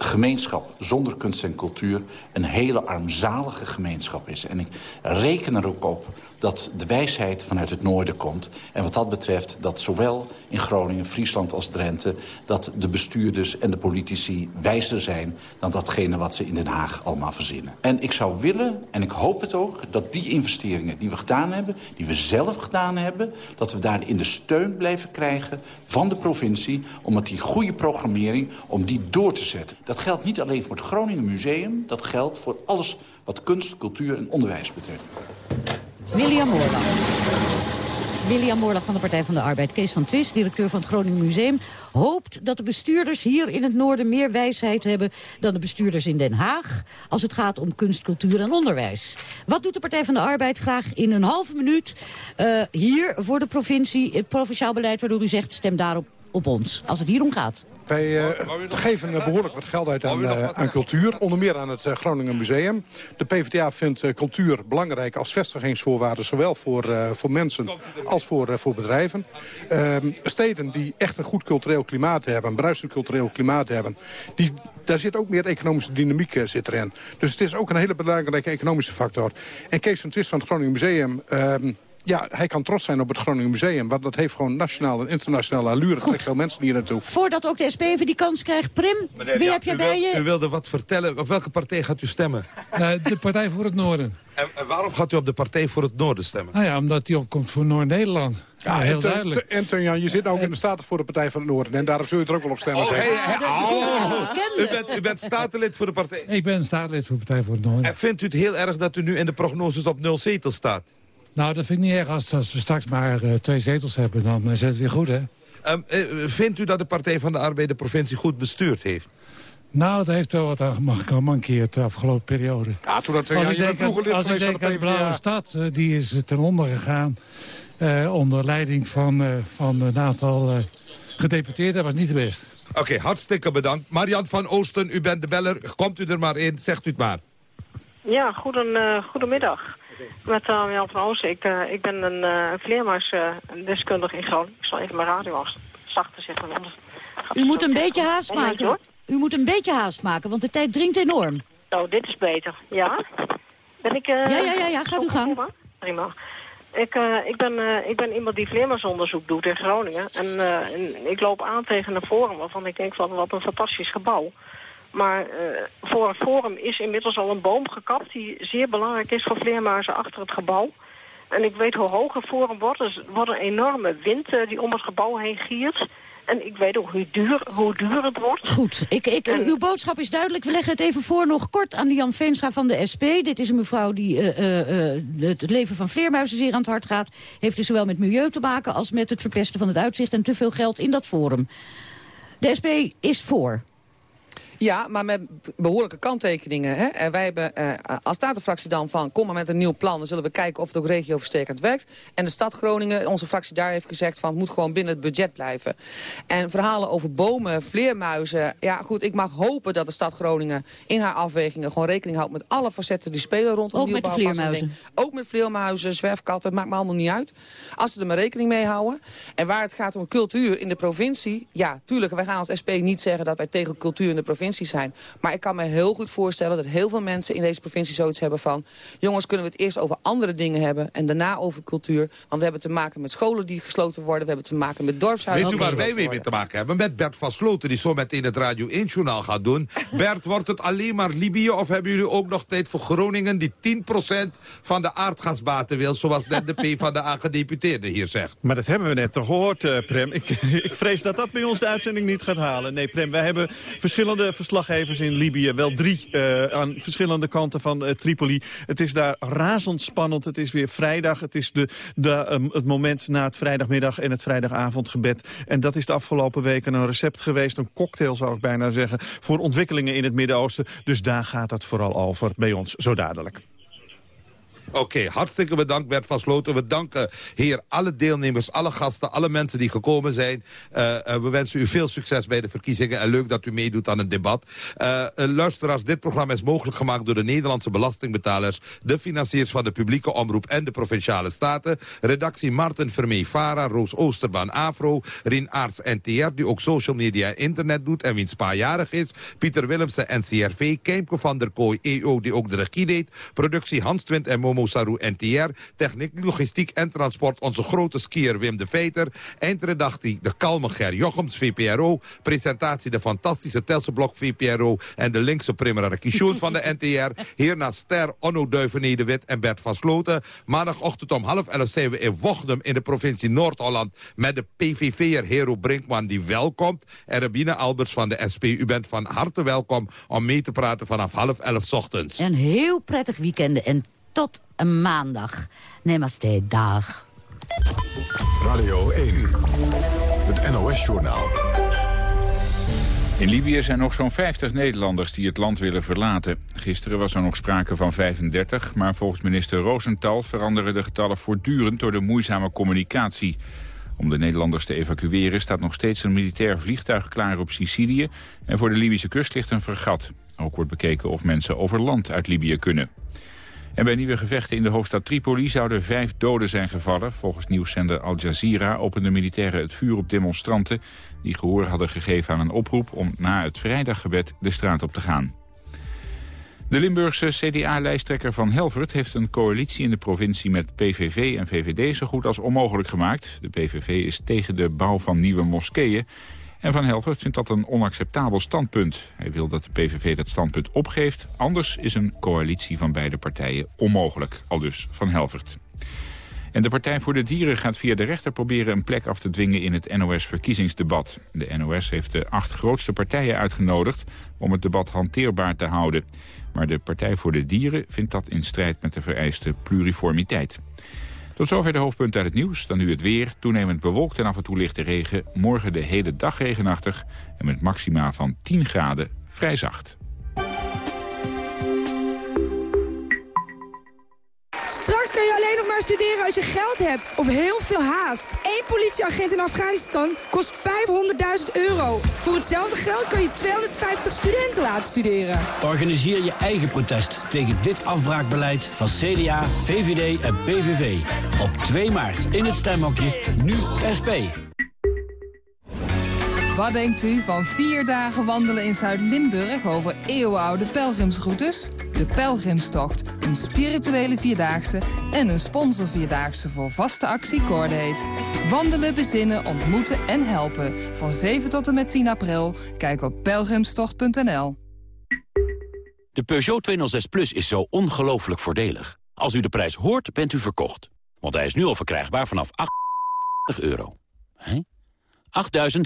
gemeenschap zonder kunst en cultuur een hele armzalige gemeenschap is. En ik reken er ook op dat de wijsheid vanuit het noorden komt. En wat dat betreft dat zowel in Groningen, Friesland als Drenthe... dat de bestuurders en de politici wijzer zijn... dan datgene wat ze in Den Haag allemaal verzinnen. En ik zou willen, en ik hoop het ook... dat die investeringen die we gedaan hebben, die we zelf gedaan hebben... dat we daarin de steun blijven krijgen van de provincie... omdat die goede programmering, om die door te zetten. Dat geldt niet alleen voor het Groningen Museum... dat geldt voor alles wat kunst, cultuur en onderwijs betreft. William Moorlag. William Moorlag van de Partij van de Arbeid. Kees van Twist, directeur van het Groningen Museum... hoopt dat de bestuurders hier in het noorden meer wijsheid hebben... dan de bestuurders in Den Haag... als het gaat om kunst, cultuur en onderwijs. Wat doet de Partij van de Arbeid graag in een halve minuut... Uh, hier voor de provincie, het provinciaal beleid... waardoor u zegt, stem daarop op ons, als het hier om gaat? Wij uh, geven uh, behoorlijk wat geld uit aan, uh, aan cultuur. Onder meer aan het Groningen Museum. De PvdA vindt cultuur belangrijk als vestigingsvoorwaarde... zowel voor, voor mensen als voor, voor bedrijven. Ehm, steden die echt een goed cultureel klimaat hebben... een bruisend cultureel klimaat hebben... Die, daar zit ook meer economische dynamiek zit erin. Dus het is ook een hele belangrijke economische factor. En Kees van Twist van het Groningen Museum... Ja, hij kan trots zijn op het Groningen Museum. Want dat heeft gewoon nationale en internationale allure. Er trekt veel mensen hier naartoe. Voordat ook de SP even die kans krijgt. Prim, Meneer, wie ja, heb je bij je? U wilde wat vertellen. Op welke partij gaat u stemmen? Uh, de Partij voor het Noorden. En, en, waarom gaat u op de Partij voor het Noorden stemmen? Nou ja, omdat die opkomt voor Noord-Nederland. Ja, heel en duidelijk. En Jan, je zit nou ook in de Staten voor de Partij van het Noorden. En daarom zul je er ook wel op stemmen oh, hey, oh, u, bent, u bent statenlid voor de partij? Ik ben statenlid voor de Partij voor het Noorden. En vindt u het heel erg dat u nu in de prognoses op nul zetels staat? Nou, dat vind ik niet erg. Als, als we straks maar uh, twee zetels hebben, dan is het weer goed, hè? Um, uh, vindt u dat de Partij van de Arbeid de provincie goed bestuurd heeft? Nou, dat heeft wel wat gemankeerd de afgelopen periode. Ja, toen dat, als ja, ik denk, vroeger als ik denk aan de Blauwe Stad, uh, die is ten onder gegaan... Uh, onder leiding van, uh, van een aantal uh, gedeputeerden. Dat was niet de best. Oké, okay, hartstikke bedankt. Marian van Oosten, u bent de beller. Komt u er maar in, zegt u het maar. Ja, goeden, goedemiddag. Met uh, Jan van Oosten. Ik, uh, ik ben een uh, vleermuisdeskundige in Groningen. Ik zal even mijn radio zachter zetten. U moet een beetje haast maken. U moet een beetje haast maken, want de tijd dringt enorm. Oh, dit is beter. Ja? Ben ik... ja, ja, ja, ja. Gaat uw gang. Prima. Ik, ik, ben, ik ben iemand die vleermuisonderzoek doet in Groningen. En, en ik loop aan tegen een forum waarvan ik denk van wat een fantastisch gebouw. Maar uh, voor het forum is inmiddels al een boom gekapt... die zeer belangrijk is voor vleermuizen achter het gebouw. En ik weet hoe hoog het forum wordt. Er wordt een enorme wind uh, die om het gebouw heen giert. En ik weet ook hoe duur, hoe duur het wordt. Goed, ik, ik, en... uw boodschap is duidelijk. We leggen het even voor nog kort aan Jan Veenstra van de SP. Dit is een mevrouw die uh, het leven van vleermuizen zeer aan het hart gaat. Heeft dus zowel met milieu te maken als met het verpesten van het uitzicht... en te veel geld in dat forum. De SP is voor. Ja, maar met behoorlijke kanttekeningen. Hè? En wij hebben uh, als statenfractie dan van... kom maar met een nieuw plan, dan zullen we kijken of het ook regioversterkend werkt. En de stad Groningen, onze fractie daar heeft gezegd... van het moet gewoon binnen het budget blijven. En verhalen over bomen, vleermuizen... ja goed, ik mag hopen dat de stad Groningen in haar afwegingen... gewoon rekening houdt met alle facetten die spelen rondom Ook met de vleermuizen? Ook met vleermuizen, zwerfkatten, het maakt me allemaal niet uit. Als ze er maar rekening mee houden. En waar het gaat om cultuur in de provincie... ja, tuurlijk, wij gaan als SP niet zeggen dat wij tegen cultuur in de provincie zijn. Maar ik kan me heel goed voorstellen dat heel veel mensen in deze provincie zoiets hebben van... jongens, kunnen we het eerst over andere dingen hebben en daarna over cultuur. Want we hebben te maken met scholen die gesloten worden. We hebben te maken met dorpshuizen. Weet u waar wij mee te maken hebben? Met Bert van Sloten, die zo meteen het Radio 1-journaal gaat doen. Bert, wordt het alleen maar Libië of hebben jullie ook nog tijd voor Groningen... die 10% van de aardgasbaten wil, zoals net de P van de aangedeputeerde hier zegt? Maar dat hebben we net toch gehoord, uh, Prem. Ik, ik vrees dat dat bij ons de uitzending niet gaat halen. Nee, Prem, wij hebben verschillende verslaggevers in Libië. Wel drie uh, aan verschillende kanten van uh, Tripoli. Het is daar razendspannend. Het is weer vrijdag. Het is de, de, um, het moment na het vrijdagmiddag en het vrijdagavondgebed. En dat is de afgelopen weken een recept geweest. Een cocktail zou ik bijna zeggen. Voor ontwikkelingen in het Midden-Oosten. Dus daar gaat het vooral over bij ons zo dadelijk. Oké, hartstikke bedankt Bert van Sloten. We danken hier alle deelnemers, alle gasten, alle mensen die gekomen zijn. Uh, uh, we wensen u veel succes bij de verkiezingen en leuk dat u meedoet aan het debat. Uh, luisteraars, dit programma is mogelijk gemaakt door de Nederlandse belastingbetalers, de financiers van de publieke omroep en de Provinciale Staten. Redactie Martin Vermee, Vara, Roos Oosterbaan, Afro, Rien Aarts, NTR, die ook social media en internet doet en wiens paarjarig is. Pieter Willemsen, NCRV, Keimke van der Kooi, EO, die ook de regie deed. Productie Hans Twint en Momo Dynamo NTR. Techniek, logistiek en transport onze grote skier Wim de Veter. Eindredactie de kalme Ger Jochems, VPRO. Presentatie de fantastische Tesselblok VPRO. En de linkse Primera Kishoen van de NTR. Hierna Ster, Onno Duivenede-Wit en Bert van Sloten. Maandagochtend om half elf zijn we in Wochdum in de provincie Noord-Holland... met de PVV'er Hero Brinkman die welkomt. En Rabine Alberts van de SP. U bent van harte welkom om mee te praten vanaf half elf ochtends. Een heel prettig weekend en tot een maandag. Namaste, dag. Radio 1, het NOS-journaal. In Libië zijn nog zo'n 50 Nederlanders die het land willen verlaten. Gisteren was er nog sprake van 35, maar volgens minister Rosenthal veranderen de getallen voortdurend door de moeizame communicatie. Om de Nederlanders te evacueren staat nog steeds een militair vliegtuig klaar op Sicilië en voor de Libische kust ligt een fregat. Ook wordt bekeken of mensen over land uit Libië kunnen. En bij nieuwe gevechten in de hoofdstad Tripoli zouden vijf doden zijn gevallen. Volgens nieuwszender Al Jazeera openden militairen het vuur op demonstranten... die gehoor hadden gegeven aan een oproep om na het vrijdaggebed de straat op te gaan. De Limburgse CDA-lijsttrekker Van Helvert heeft een coalitie in de provincie met PVV en VVD zo goed als onmogelijk gemaakt. De PVV is tegen de bouw van nieuwe moskeeën en Van Helvert vindt dat een onacceptabel standpunt. Hij wil dat de PVV dat standpunt opgeeft. Anders is een coalitie van beide partijen onmogelijk. Al dus Van Helvert. En de Partij voor de Dieren gaat via de rechter proberen een plek af te dwingen in het NOS-verkiezingsdebat. De NOS heeft de acht grootste partijen uitgenodigd om het debat hanteerbaar te houden. Maar de Partij voor de Dieren vindt dat in strijd met de vereiste pluriformiteit. Tot zover de hoofdpunten uit het nieuws. Dan nu het weer. Toenemend bewolkt en af en toe lichte regen. Morgen de hele dag regenachtig. En met maxima van 10 graden vrij zacht. Kan je alleen nog maar studeren als je geld hebt of heel veel haast. Eén politieagent in Afghanistan kost 500.000 euro. Voor hetzelfde geld kan je 250 studenten laten studeren. Organiseer je eigen protest tegen dit afbraakbeleid van CDA, VVD en PVV. Op 2 maart in het stemhokje Nu SP. Wat denkt u van vier dagen wandelen in Zuid-Limburg over eeuwenoude pelgrimsroutes? De Pelgrimstocht, een spirituele vierdaagse en een sponsorvierdaagse voor vaste actie Cordate. Wandelen, bezinnen, ontmoeten en helpen. Van 7 tot en met 10 april. Kijk op pelgrimstocht.nl. De Peugeot 206 Plus is zo ongelooflijk voordelig. Als u de prijs hoort, bent u verkocht. Want hij is nu al verkrijgbaar vanaf 8 euro. Hé? 8.000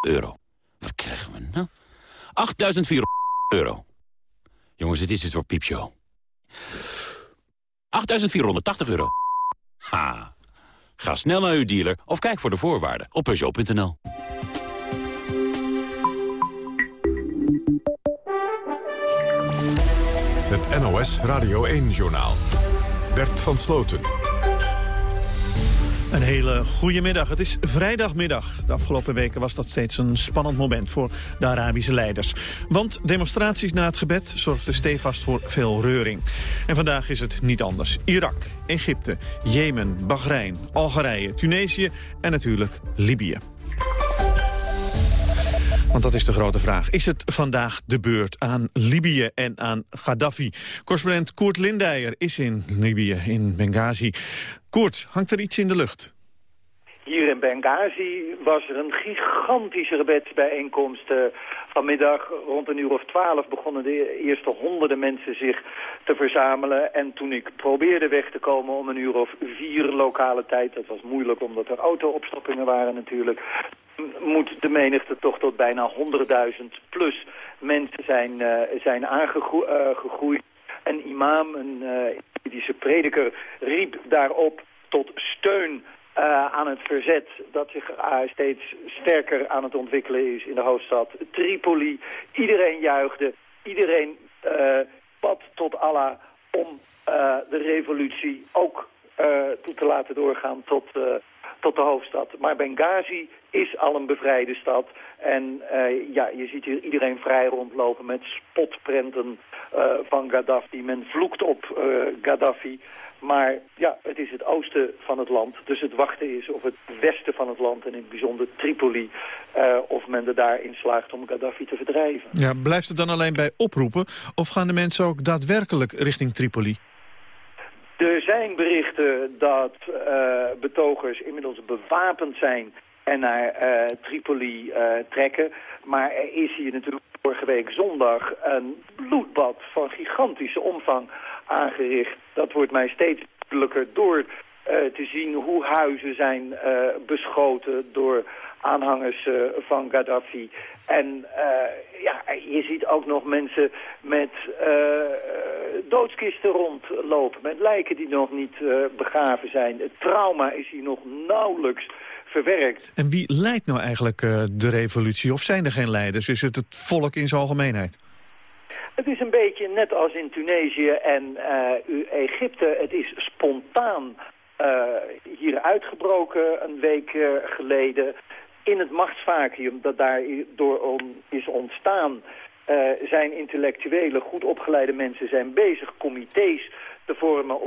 euro. Wat krijgen we nou? 8.400 euro. Jongens, dit is een soort piepshow. 8.480 euro. Ha. Ga snel naar uw dealer of kijk voor de voorwaarden op Peugeot.nl. Het NOS Radio 1-journaal. Bert van Sloten. Een hele goede middag. Het is vrijdagmiddag. De afgelopen weken was dat steeds een spannend moment voor de Arabische leiders. Want demonstraties na het gebed zorgden stevast voor veel reuring. En vandaag is het niet anders. Irak, Egypte, Jemen, Bahrein, Algerije, Tunesië en natuurlijk Libië. Want dat is de grote vraag. Is het vandaag de beurt aan Libië en aan Gaddafi? Correspondent Koert Lindijer is in Libië, in Benghazi. Koert, hangt er iets in de lucht? Hier in Benghazi was er een gigantische gebedsbijeenkomst. Uh, vanmiddag rond een uur of twaalf begonnen de eerste honderden mensen zich te verzamelen. En toen ik probeerde weg te komen om een uur of vier lokale tijd... dat was moeilijk omdat er auto-opstoppingen waren natuurlijk... moet de menigte toch tot bijna 100.000 plus mensen zijn, uh, zijn aangegroeid. Een imam, een prediker, riep daarop tot steun uh, aan het verzet dat zich uh, steeds sterker aan het ontwikkelen is in de hoofdstad Tripoli. Iedereen juichte, iedereen uh, tot Allah om de revolutie ook toe te laten doorgaan tot, tot de hoofdstad. Maar Benghazi is al een bevrijde stad. En ja, je ziet hier iedereen vrij rondlopen met spotprenten van Gaddafi. Men vloekt op Gaddafi. Maar ja, het is het oosten van het land. Dus het wachten is of het westen van het land en in het bijzonder Tripoli... Of men er daarin slaagt om Gaddafi te verdrijven. Ja, blijft het dan alleen bij oproepen of gaan de mensen ook daadwerkelijk richting Tripoli? Er zijn berichten dat uh, betogers inmiddels bewapend zijn en naar uh, Tripoli uh, trekken. Maar er is hier natuurlijk vorige week zondag een bloedbad van gigantische omvang aangericht. Dat wordt mij steeds duidelijker door te zien hoe huizen zijn beschoten door aanhangers van Gaddafi. En uh, ja, je ziet ook nog mensen met uh, doodskisten rondlopen. Met lijken die nog niet uh, begraven zijn. Het trauma is hier nog nauwelijks verwerkt. En wie leidt nou eigenlijk de revolutie? Of zijn er geen leiders? Is het het volk in zijn algemeenheid? Het is een beetje net als in Tunesië en Egypte. Het is spontaan hier uitgebroken een week geleden in het machtsvacuum dat daar door is ontstaan... Uh, zijn intellectuele, goed opgeleide mensen zijn bezig comité's te vormen...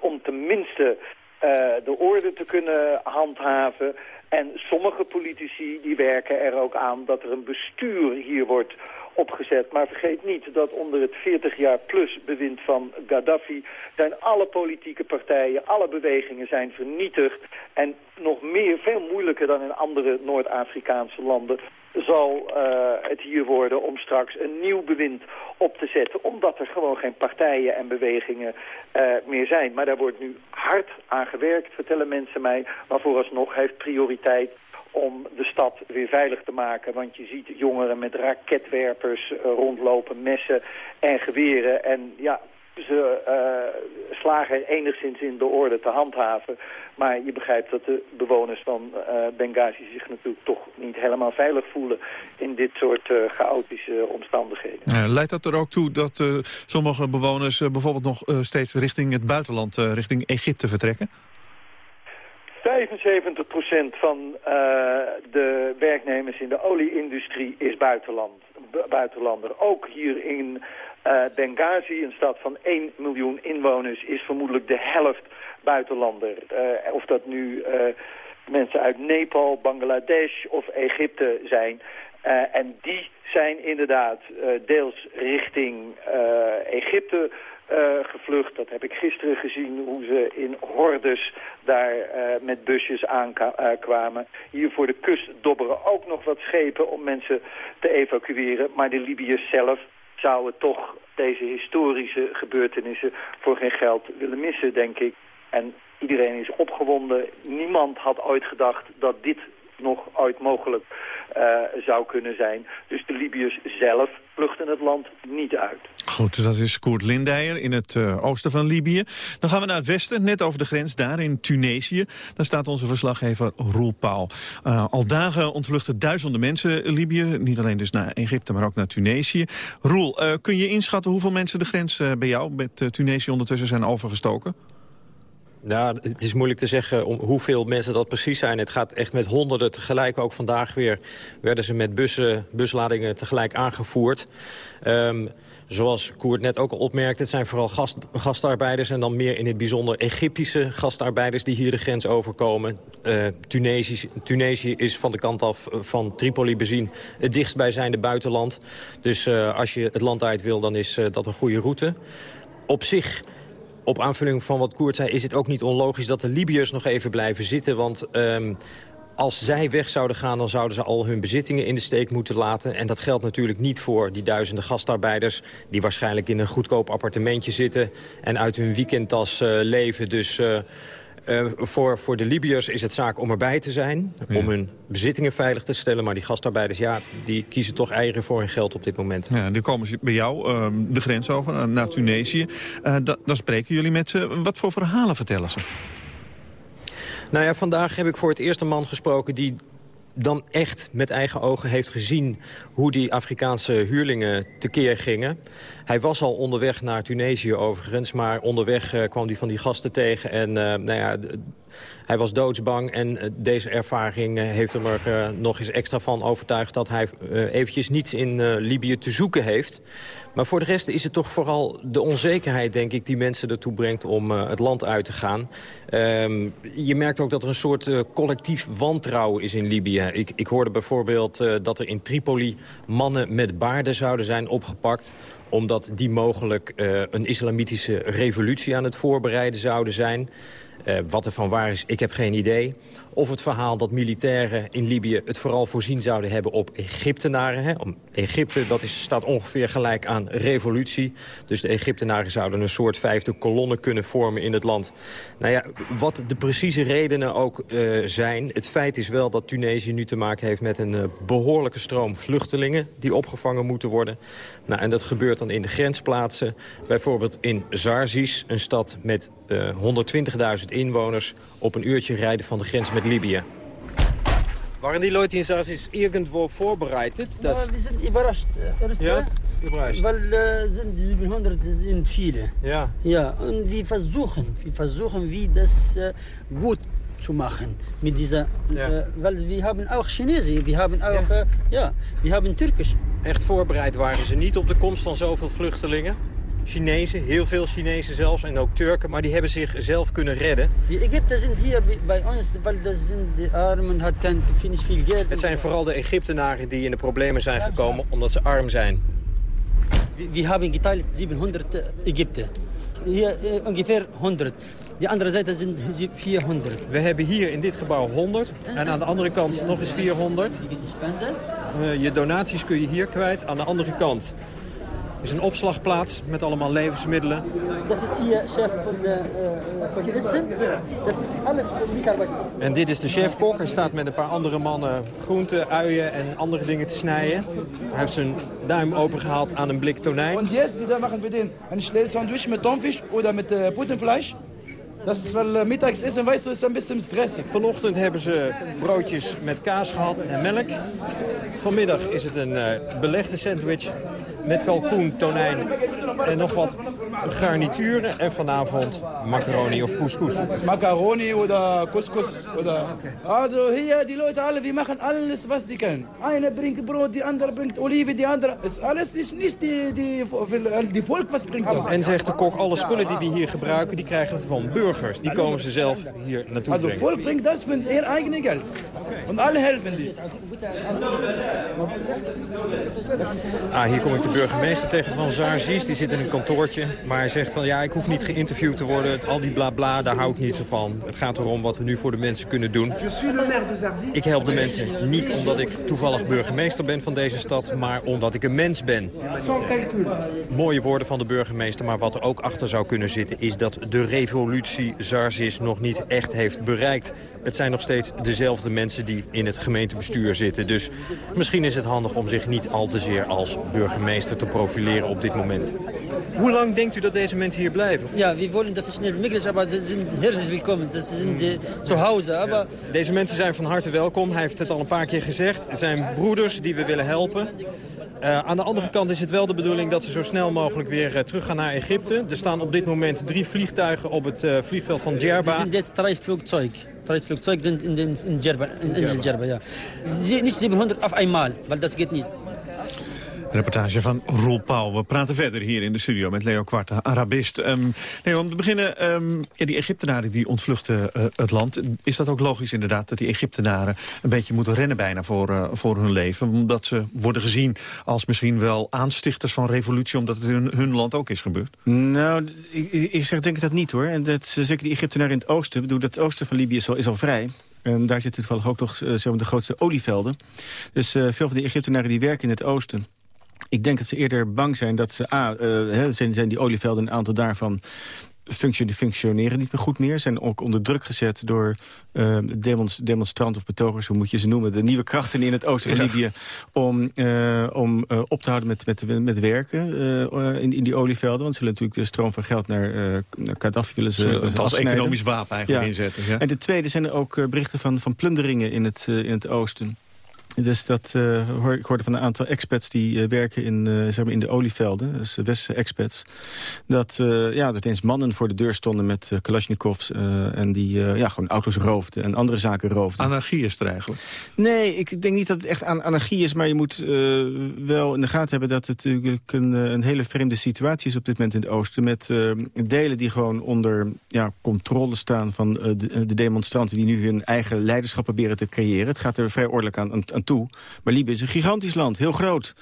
Om tenminste uh, de orde te kunnen handhaven. En sommige politici die werken er ook aan dat er een bestuur hier wordt opgezet. Maar vergeet niet dat onder het 40 jaar plus bewind van Gaddafi... zijn alle politieke partijen, alle bewegingen zijn vernietigd. En nog meer, veel moeilijker dan in andere Noord-Afrikaanse landen zal uh, het hier worden om straks een nieuw bewind op te zetten. Omdat er gewoon geen partijen en bewegingen uh, meer zijn. Maar daar wordt nu hard aan gewerkt, vertellen mensen mij. Maar vooralsnog heeft prioriteit om de stad weer veilig te maken. Want je ziet jongeren met raketwerpers uh, rondlopen, messen en geweren. En ja, ze uh, slagen enigszins in de orde te handhaven. Maar je begrijpt dat de bewoners van uh, Benghazi zich natuurlijk toch niet helemaal veilig voelen in dit soort chaotische omstandigheden. Leidt dat er ook toe dat sommige bewoners bijvoorbeeld nog steeds richting het buitenland, richting Egypte vertrekken? 75% van uh, de werknemers in de olieindustrie is buitenland, buitenlander. Ook hier in uh, Benghazi, een stad van 1 miljoen inwoners, is vermoedelijk de helft buitenlander. Uh, of dat nu mensen uit Nepal, Bangladesh of Egypte zijn. en die zijn inderdaad deels richting Egypte uh, gevlucht. Dat heb ik gisteren gezien, hoe ze in hordes daar uh, met busjes aankwamen. Uh, Hier voor de kust dobberen ook nog wat schepen om mensen te evacueren. Maar de Libiërs zelf zouden toch deze historische gebeurtenissen voor geen geld willen missen, denk ik. En iedereen is opgewonden. Niemand had ooit gedacht dat dit nog ooit mogelijk uh, zou kunnen zijn. Dus de Libiërs zelf vluchten het land niet uit. Goed, dat is Koert Lindijer in het uh, oosten van Libië. Dan gaan we naar het westen, net over de grens, daar in Tunesië. Daar staat onze verslaggever Roel Paul. Uh, al dagen ontvluchten duizenden mensen Libië. Niet alleen dus naar Egypte, maar ook naar Tunesië. Roel, kun je inschatten hoeveel mensen de grens bij jou met Tunesië ondertussen zijn overgestoken? Nou, het is moeilijk te zeggen hoeveel mensen dat precies zijn. Het gaat echt met honderden tegelijk. Ook vandaag weer werden ze met bussen, busladingen tegelijk aangevoerd. Um, zoals Koert net ook al opmerkte, het zijn vooral gast, gastarbeiders... en dan meer in het bijzonder Egyptische gastarbeiders die hier de grens overkomen. Uh, Tunesië, Tunesië is van de kant af eh, van Tripoli bezien het dichtstbijzijnde buitenland. Dus uh, als je het land uit wil, dan is dat een goede route. Op zich op aanvulling van wat Koert zei... is het ook niet onlogisch dat de Libiërs nog even blijven zitten. Want um, als zij weg zouden gaan, dan zouden ze al hun bezittingen in de steek moeten laten. En dat geldt natuurlijk niet voor die duizenden gastarbeiders... die waarschijnlijk in een goedkoop appartementje zitten... en uit hun weekendtas uh, leven. Dus... Uh, uh, voor, voor de Libiërs is het zaak om erbij te zijn. Ja. Om hun bezittingen veilig te stellen. Maar die gastarbeiders, ja, die kiezen toch eieren voor hun geld op dit moment. Ja, die komen ze bij jou uh, de grens over, naar Tunesië. Da dan spreken jullie met ze. Wat voor verhalen vertellen ze? Nou ja, vandaag heb ik voor het eerst een man gesproken... die dan echt met eigen ogen heeft gezien hoe die Afrikaanse huurlingen tekeer gingen. Hij was al onderweg naar Tunesië overigens, maar onderweg uh, kwam hij van die gasten tegen. En uh, nou ja, Hij was doodsbang en eh, deze ervaring eh, heeft hem er eh, nog eens extra van overtuigd... dat hij eventjes niets in Libië te zoeken heeft. Maar voor de rest is het toch vooral de onzekerheid, denk ik... die mensen ertoe brengt om het land uit te gaan. Ehm, je merkt ook dat er een soort collectief wantrouwen is in Libië. Ik, ik hoorde bijvoorbeeld dat er in Tripoli mannen met baarden zouden zijn opgepakt omdat die mogelijk een islamitische revolutie aan het voorbereiden zouden zijn. Eh, wat er van waar is, ik heb geen idee. Of het verhaal dat militairen in Libië het vooral voorzien zouden hebben op Egyptenaren. Hè. Om Egypte dat is, staat ongeveer gelijk aan revolutie. Dus de Egyptenaren zouden een soort vijfde kolonne kunnen vormen in het land. Nou ja, wat de precieze redenen ook eh, zijn. Het feit is wel dat Tunesië nu te maken heeft met een eh, behoorlijke stroom vluchtelingen die opgevangen moeten worden. Nou, en dat gebeurt dan in de grensplaatsen. Bijvoorbeeld in Zarzis, een stad met eh 120.000 inwoners... op een uurtje rijden van de grens met Libië. Waren die Leute in Sasis irgendwo vorbereitet? Ja, wir sind überrascht. Erst, Ja, überrascht. Weil äh, sind 700 sind viele. Ja. Ja, und wir versuchen, wir versuchen, wie das äh, gut zu machen mit dieser, äh, weil wir haben auch Chinesen, wir haben auch, ja, äh, ja wir haben Türkisch. Echt voorbereid waren ze niet op de komst van zoveel vluchtelingen. Chinezen, heel veel Chinezen zelfs, en ook Turken, maar die hebben zichzelf kunnen redden. Die Ägypter sind hier bei uns, weil das sind die Armen, kein nicht viel Geld. Het zijn vooral de Egyptenaren die in de problemen zijn gekomen omdat ze arm zijn. Wir haben geteilt 700 äh, Ägypter. Hier äh, ungefähr 100. Die andere sind sie 400. We hebben hier in dit gebouw 100 en aan de andere kant nog eens 400. Eh, je donaties kun je hier kwijt. Aan de andere kant is een opslagplaats met allemaal levensmiddelen. Das ist hier Chef von, äh, äh, von Wissen. Das ist alles. En dit is de chefkok. Hij staat met een paar andere mannen groenten, uien en andere dingen te snijden. Hij heeft zijn duim opengehaald aan een blik tonijn. Und jetzt, da machen wir den ein schnelles Sandwich mit Thunfisch oder mit äh, Putenfleisch. Das ist, weil äh, Mittagessen, weißt du, ist ein bisschen stressig. Vanochtend hebben ze broodjes met kaas gehad en melk. Vanmiddag is het een eh, belegde sandwich met kalkoen, tonijn en nog wat garnituren. En vanavond macaroni of couscous. Macaroni oder Couscous. Also hier, die Leute alle, wir machen alles, was sie können. Einer bringt Brot, die andere bringt Olive, die andere. Alles ist nicht die, die, die Volk, was bringt das. En zegt de kok, alle spullen die we hier gebruiken, die krijgen we van burgers. Die komen ze zelf hier naartoe Also brengen. Volk bringt das von ihr eigene Geld. Und alle helfen die. Ah, hier kom ik de burgemeester tegen van Zarzis. Die zit in een kantoortje. Maar hij zegt van ja, ik hoef niet geïnterviewd te worden. Al die bla bla, daar hou ik niet zo van. Het gaat erom wat we nu voor de mensen kunnen doen. Ik help de mensen niet omdat ik toevallig burgemeester ben van deze stad, maar omdat ik een mens ben. Mooie woorden van de burgemeester, maar wat er ook achter zou kunnen zitten... is dat de revolutie Zarzis nog niet echt heeft bereikt. Het zijn nog steeds dezelfde mensen die in het gemeentebestuur zitten. Dus misschien is het handig om zich niet al te zeer als burgemeester te profileren op dit moment. Hoe lang denkt u dat deze mensen hier blijven? Ja, wir wollen das schnell möglich, aber sie sind herzlich willkommen. Das sind äh, zu Hause, aber Deze mensen zijn van harte welkom. Hij heeft het al een paar keer gezegd. Het zijn broeders die we willen helpen. Eh, aan de andere kant is het wel de bedoeling dat ze zo snel mogelijk weer eh, teruggaan naar Egypte. Er staan op dit moment drie vliegtuigen op het eh, vliegveld van Djerba. drei Flugzeuge. Drei Flugzeuge sind in, in Djerba, in Insel Djerba, ja. Nicht 700 auf einmal, weil das geht nicht. Reportage van Roel Pauw. We praten verder hier in de studio met Leo Kwarta, Arabist. Um, Leo, om te beginnen, ehm, ja, die Egyptenaren die ontvluchten eh, het land. Is dat ook logisch inderdaad dat die Egyptenaren een beetje moeten rennen bijna voor, eh, voor hun leven? Omdat ze worden gezien als misschien wel aanstichters van revolutie... omdat het in hun land ook is gebeurd? Nou, ik, ik zeg denk ik dat niet hoor. En dat, zeker die Egyptenaren in het oosten. Ik bedoel, dat oosten van Libië is al, is al vrij. En daar zitten toevallig ook nog eh, zeg de grootste olievelden. Dus veel van die Egyptenaren die werken in het oosten. Ik denk dat ze eerder bang zijn dat ze... A, eh, hè, zijn, zijn die olievelden, een aantal daarvan... Functioneren niet meer goed meer. Zijn ook onder druk gezet door uh, demons, demonstranten of betogers, hoe moet je ze noemen. De nieuwe krachten in het oosten van Ja. Libië. Om, uh, om uh, op te houden met, met, met werken in, in die olievelden. Want ze willen natuurlijk de stroom van geld naar, naar Gaddafi willen ze, als afsnijden. economisch wapen eigenlijk Ja. inzetten. Ja. En ten tweede zijn er ook berichten van, van plunderingen in het, in het oosten. Dus dat, uh, hoor, ik hoorde van een aantal expats die uh, werken in, uh, zeg maar in de olievelden. Dus westerse expats. Dat, ja, dat eens mannen voor de deur stonden met Kalashnikovs. en die ja, gewoon auto's roofden en andere zaken roofden. Anarchie is er eigenlijk? Nee, ik denk niet dat het echt aan anarchie is. Maar je moet wel in de gaten hebben dat het natuurlijk een, een, hele vreemde situatie is op dit moment in het oosten. Met delen die gewoon onder ja, controle staan van de, de, demonstranten... die nu hun eigen leiderschap proberen te creëren. Het gaat er vrij ordelijk aan, aan Maar Libië is een gigantisch land, heel groot.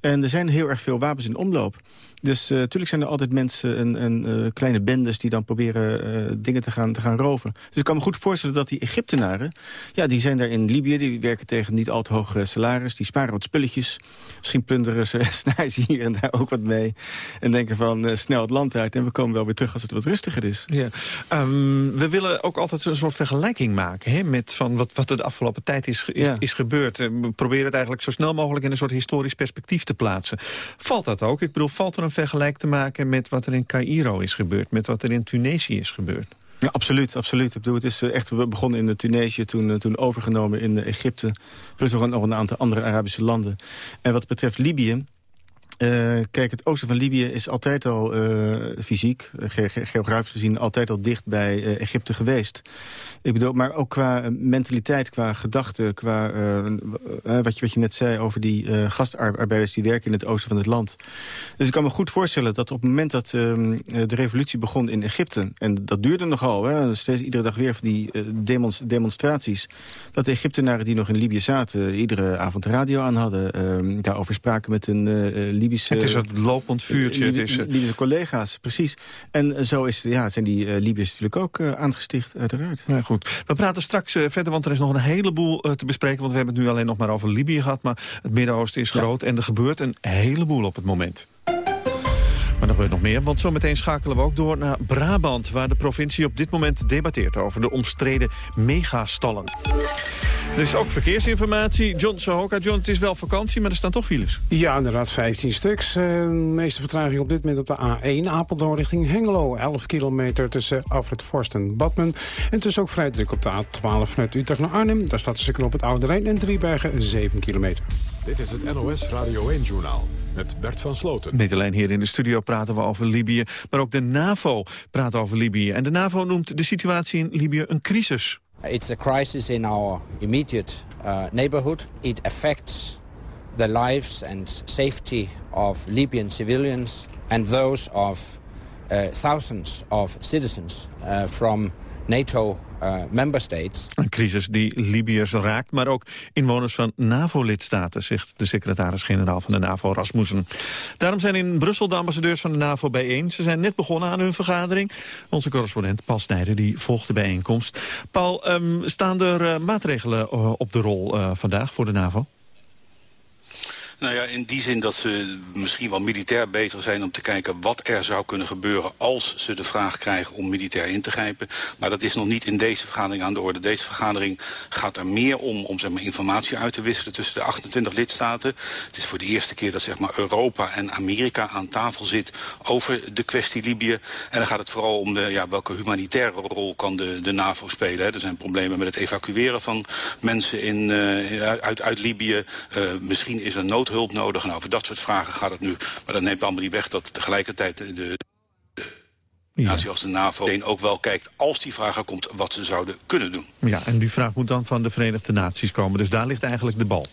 En er zijn heel erg veel wapens in omloop. Dus natuurlijk eh, zijn er altijd mensen en, en uh, kleine bendes... die dan proberen uh, dingen te gaan, te gaan roven. Dus ik kan me goed voorstellen dat die Egyptenaren... ja, die zijn daar in Libië, die werken tegen niet al te hoge salaris... die sparen wat spulletjes. Misschien plunderen ze, snijden ze hier en daar ook wat mee. En denken van snel het land uit... en we komen wel weer terug als het wat rustiger is. Ja. Um, we willen ook altijd een soort vergelijking maken... Hè, met van wat, wat er de afgelopen tijd is, is, ja. is gebeurd. We proberen het eigenlijk zo snel mogelijk... in een soort historisch perspectief te plaatsen. Valt dat ook? Ik bedoel, valt er een vergelijk te maken met wat er in Cairo is gebeurd... met wat er in Tunesië is gebeurd? Ja, absoluut, absoluut. Ik bedoel, het is eh, echt begonnen in Tunesië, toen, eh, toen overgenomen in eh, Egypte. Plus nog een aantal andere Arabische landen. En wat betreft Libië, uh, kijk, het oosten van Libië is altijd al uh, fysiek, ge geografisch gezien, altijd al dicht bij Egypte geweest. Ik bedoel, maar ook qua mentaliteit, qua gedachten, qua wat, je, wat je net zei over die gastarbeiders die werken in het oosten van het land. Dus ik kan me goed voorstellen dat op het moment dat ehm, de revolutie begon in Egypte, en dat duurde nogal, hè, steeds iedere dag weer van die demonstraties, dat de Egyptenaren die nog in Libië zaten, iedere avond radio aan hadden, ehm, daarover spraken met een Het is het lopend vuurtje. het is, Libische collega's, precies. En zo is, ja, zijn die uh, Libiërs natuurlijk ook uh, aangesticht, uiteraard. Ja, goed. We praten straks verder, want er is nog een heleboel te bespreken. Want we hebben het nu alleen nog maar over Libië gehad. Maar het Midden-Oosten is groot en er gebeurt een heleboel op het moment. Maar er gebeurt nog meer, want zometeen schakelen we ook door naar Brabant... waar de provincie op dit moment debatteert over de omstreden megastallen. Er is ook verkeersinformatie. John Sohoka. John, het is wel vakantie, maar er staan toch files. Ja, inderdaad, 15 stuks. Uh, meeste vertraging op dit moment op de A1 Apeldoorn richting Hengelo. 11 kilometer tussen Alfred Forst en Badmen. En het is ook vrij druk op de A12 vanuit Utrecht naar Arnhem. Daar staat tussen op het Oude Rijn en Driebergen 7 kilometer. Dit is het NOS Radio 1-journaal met Bert van Sloten. Niet alleen hier in de studio praten we over Libië, maar ook de NAVO praat over Libië. En de NAVO noemt de situatie in Libië een crisis. It's a crisis in our immediate uh, neighborhood. It affects the lives and safety of Libyan civilians and those of uh, thousands of citizens uh, from NATO uh, member states. Een crisis die Libiërs raakt, maar ook inwoners van NAVO-lidstaten, zegt de secretaris-generaal van de NAVO, Rasmussen. Daarom zijn in Brussel de ambassadeurs van de NAVO bijeen. Ze zijn net begonnen aan hun vergadering. Onze correspondent Paul Snijder die volgt de bijeenkomst. Paul, um, staan er uh, maatregelen uh, op de rol vandaag voor de NAVO? Nou ja, in die zin dat ze misschien wel militair bezig zijn om te kijken wat er zou kunnen gebeuren als ze de vraag krijgen om militair in te grijpen. Maar dat is nog niet in deze vergadering aan de orde. Deze vergadering gaat er meer om om zeg maar, informatie uit te wisselen tussen de 28 lidstaten. Het is voor de eerste keer dat zeg maar, Europa en Amerika aan tafel zit over de kwestie Libië. En dan gaat het vooral om de, ja, welke humanitaire rol kan de, de NAVO spelen. Er zijn problemen met het evacueren van mensen in, uh, uit, uit Libië. Uh, misschien is er nood hulp nodig. En over dat soort vragen gaat het nu. Maar dat neemt allemaal niet weg dat tegelijkertijd de, de ja. als de NAVO ook wel kijkt, als die vraag er komt, wat ze zouden kunnen doen. Ja, en die vraag moet dan van de Verenigde Naties komen. Dus daar ligt eigenlijk de bal.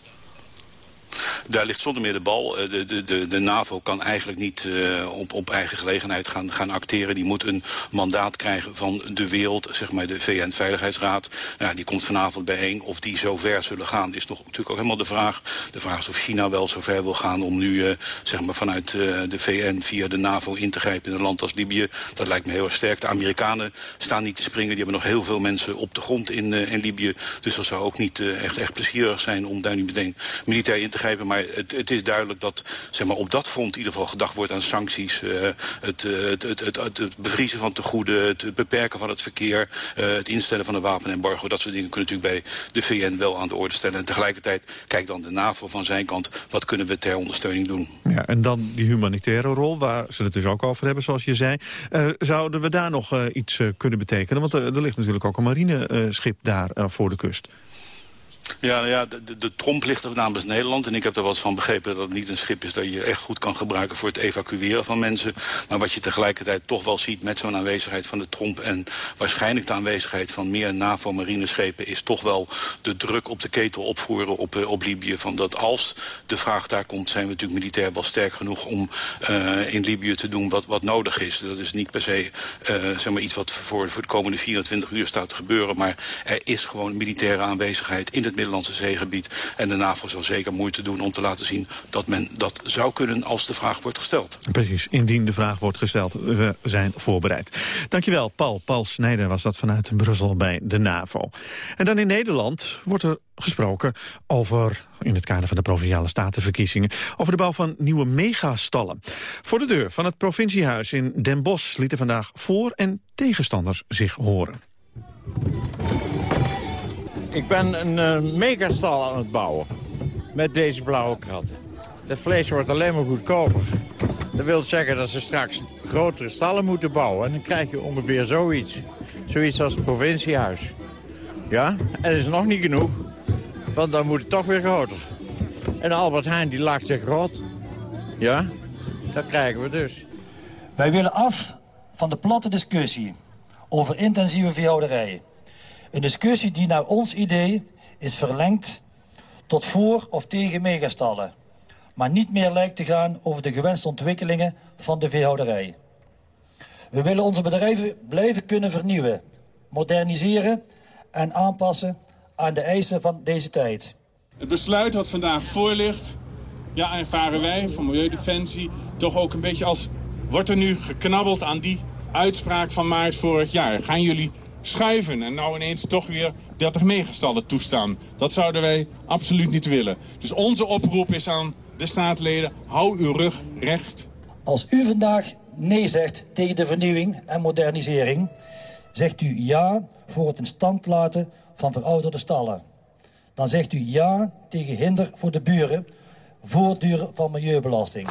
Daar ligt zonder meer de bal. Eh, de, de, de, de NAVO kan eigenlijk niet uh, op, op eigen gelegenheid gaan, gaan acteren. Die moet een mandaat krijgen van de wereld, zeg maar de VN-veiligheidsraad. Die komt vanavond bijeen. Of die zo ver zullen gaan, is nog natuurlijk ook helemaal de vraag. De vraag is of China wel zo ver wil gaan om nu uh, zeg maar vanuit de VN via de NAVO in te grijpen in een land als Libië. Dat lijkt me heel erg sterk. De Amerikanen staan niet te springen. Die hebben nog heel veel mensen op de grond in, in Libië. Dus dat zou ook niet echt, echt plezierig zijn om daar nu meteen militair in te Maar het, het, is duidelijk dat zeg maar, op dat front in ieder geval gedacht wordt aan sancties. Uh, het, het, het, het, bevriezen van tegoeden, het beperken van het verkeer, uh, het instellen van een wapenembargo. Dat soort dingen kunnen natuurlijk bij de VN wel aan de orde stellen. En tegelijkertijd kijkt dan de NAVO van zijn kant, wat kunnen we ter ondersteuning doen. Ja, en dan die humanitaire rol, waar ze het dus ook over hebben, zoals je zei. Zouden we daar nog iets kunnen betekenen? Want er ligt natuurlijk ook een marineschip daar voor de kust. Ja, ja de, de, tromp ligt er namens Nederland. En ik heb er wat van begrepen dat het niet een schip is... dat je echt goed kan gebruiken voor het evacueren van mensen. Maar wat je tegelijkertijd toch wel ziet met zo'n aanwezigheid van de tromp... en waarschijnlijk de aanwezigheid van meer NAVO-marineschepen... is toch wel de druk op de ketel opvoeren op, op Libië. Van dat als de vraag daar komt, zijn we natuurlijk militair wel sterk genoeg... om uh, in Libië te doen wat, wat nodig is. Dat is niet per se uh, zeg maar iets wat voor, voor de komende 24 uur staat te gebeuren. Maar er is gewoon militaire aanwezigheid in het Middellandse zeegebied. En de NAVO zal zeker moeite doen om te laten zien dat men dat zou kunnen als de vraag wordt gesteld. Precies, indien de vraag wordt gesteld. We zijn voorbereid. Dankjewel, Paul. Paul Snijder was dat vanuit Brussel bij de NAVO. En dan in Nederland wordt er gesproken over, in het kader van de Provinciale Statenverkiezingen, over de bouw van nieuwe megastallen. Voor de deur van het provinciehuis in Den Bosch lieten vandaag voor- en tegenstanders zich horen. Ik ben een uh, megastal aan het bouwen. Met deze blauwe kratten. Het vlees wordt alleen maar goedkoper. Dat wil zeggen dat ze straks grotere stallen moeten bouwen. En dan krijg je ongeveer zoiets. Zoiets als het provinciehuis. Ja, en dat is nog niet genoeg. Want dan moet het toch weer groter. En Albert Heijn die lacht zich rot. Ja, dat krijgen we dus. Wij willen af van de platte discussie over intensieve veehouderij. Een discussie die naar ons idee is verlengd tot voor of tegen megastallen. Maar niet meer lijkt te gaan over de gewenste ontwikkelingen van de veehouderij. We willen onze bedrijven blijven kunnen vernieuwen, moderniseren en aanpassen aan de eisen van deze tijd. Het besluit wat vandaag voor ligt, ja, ervaren wij van Milieudefensie toch ook een beetje als... wordt er nu geknabbeld aan die uitspraak van maart vorig jaar? Gaan jullie schuiven en nou ineens toch weer 30 megastallen toestaan. Dat zouden wij absoluut niet willen. Dus onze oproep is aan de staatsleden, hou uw rug recht. Als u vandaag nee zegt tegen de vernieuwing en modernisering... zegt u ja voor het in stand laten van verouderde stallen. Dan zegt u ja tegen hinder voor de buren... voortduren van milieubelasting.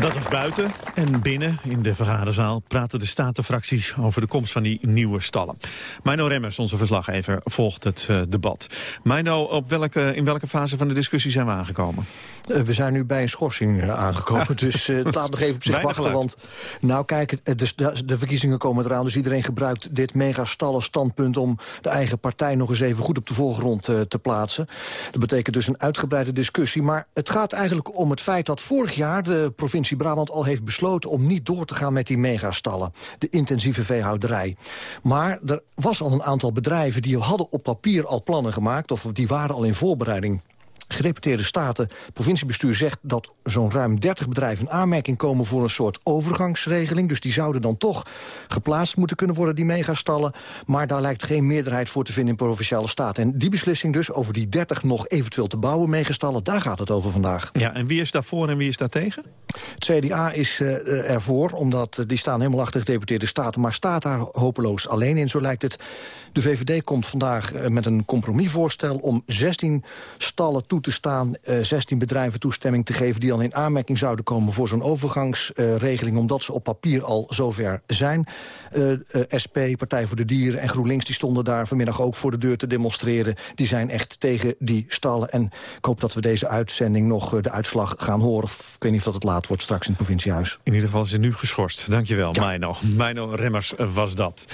Dat was buiten. En binnen, in de vergaderzaal, praten de statenfracties over de komst van die nieuwe stallen. Mino Remmers, onze verslaggever, volgt het uh, debat. Mino, op welke, in welke fase van de discussie zijn we aangekomen? Uh, we zijn nu bij een schorsing uh, aangekomen, dus het laat nog even op zich wachten. Want nou kijk, de, de, de verkiezingen komen eraan, dus iedereen gebruikt dit megastallen standpunt om de eigen partij nog eens even goed op de voorgrond te plaatsen. Dat betekent dus een uitgebreide discussie, maar het gaat eigenlijk om het feit dat vorig jaar de provincie Brabant al heeft besloten om niet door te gaan met die megastallen. De intensieve veehouderij. Maar er was al een aantal bedrijven die hadden op papier al plannen gemaakt... of die waren al in voorbereiding. Gedeputeerde Staten, provinciebestuur zegt dat zo'n ruim 30 bedrijven in aanmerking komen voor een soort overgangsregeling. Dus die zouden dan toch geplaatst moeten kunnen worden, die megastallen. Maar daar lijkt geen meerderheid voor te vinden in Provinciale Staten. En die beslissing dus over die 30 nog eventueel te bouwen megastallen, daar gaat het over vandaag. Ja, en wie is daar voor en wie is daar tegen? Het CDA is uh, ervoor, omdat uh, die staan helemaal achter gedeputeerde Staten... maar staat daar hopeloos alleen in, zo lijkt het. De VVD komt vandaag uh, met een compromisvoorstel om 16 stallen toe te staan... 16 bedrijven toestemming te geven die al in aanmerking zouden komen... voor zo'n overgangsregeling, omdat ze op papier al zover zijn. SP, Partij voor de Dieren en GroenLinks die stonden daar vanmiddag ook voor de deur te demonstreren. Die zijn echt tegen die stallen. En ik hoop dat we deze uitzending nog de uitslag gaan horen. Of, ik weet niet of dat het laat wordt straks in het provinciehuis. In ieder geval is ze nu geschorst. Dankjewel, ja. Mino. Mino Remmers was dat.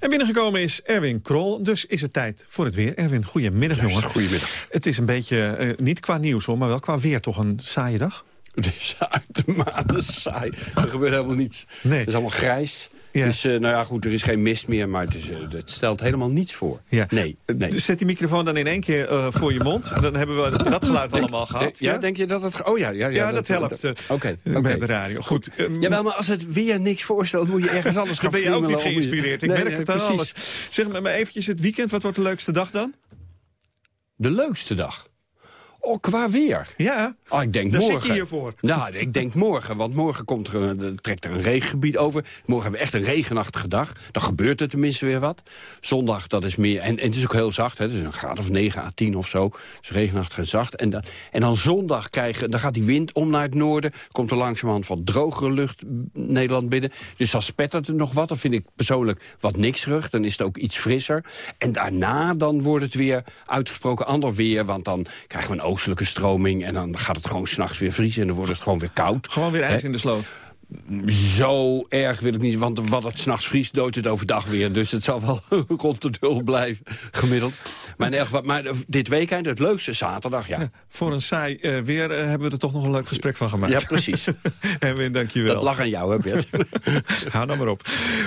En binnengekomen is Erwin Krol, dus is het tijd voor het weer. Erwin, goedemiddag, jongen. Goedemiddag. Het is een beetje, uh, niet qua nieuws hoor, maar wel qua weer toch een saaie dag? Het is uitermate saai. Er gebeurt helemaal niets. Nee. Het is allemaal grijs. Ja. Dus, uh, nou ja, goed, er is geen mist meer, maar het, is, uh, het stelt helemaal niets voor. Ja. Nee, nee. Zet die microfoon dan in één keer uh, voor je mond. Dan hebben we dat geluid denk, allemaal gehad. Ja, ja, denk je dat het... Oh ja, ja, ja, ja dat, dat helpt. Oké. Okay, bij okay. de radio. Goed. Um, Jawel, maar als het weer niks voorstelt, moet je ergens anders gaan Dan ben je ook niet geïnspireerd. Ik nee, merk nee, het precies. alles. Zeg maar eventjes het weekend. Wat wordt de leukste dag dan? De leukste dag? Oh, qua weer? Ja, oh, ik denk daar morgen. zit je hiervoor. Ja, ik denk morgen, want morgen komt er, een- trekt er een regengebied over. Morgen hebben we echt een regenachtige dag. Dan gebeurt er tenminste weer wat. Zondag, dat is meer... En, en het is ook heel zacht, hè. het is een graad of 9 à 10 of zo. Dus regenachtig en zacht. En dan, en dan zondag krijgen, dan gaat die wind om naar het noorden. Komt er langzamerhand wat drogere lucht Nederland binnen. Dus dan spettert het nog wat. Dan vind ik persoonlijk wat nikserig. Dan is het ook iets frisser. En daarna dan wordt het weer uitgesproken ander weer. Want dan krijgen we een oostelijke stroming. En dan gaat het gewoon s'nachts weer vriezen. En dan wordt het gewoon weer koud. Gewoon weer ijs in de sloot. Zo erg wil ik niet, want wat het s'nachts vriest, doodt het overdag weer. Dus het zal wel rond de nul blijven, gemiddeld. Maar, maar dit weekend, het leukste zaterdag, ja. Voor een saai eh, weer eh, hebben we er toch nog een leuk gesprek van gemaakt. Ja, precies. Erwin, dank je wel. Dat lag aan jou, hè, Bert? Hou nou maar op.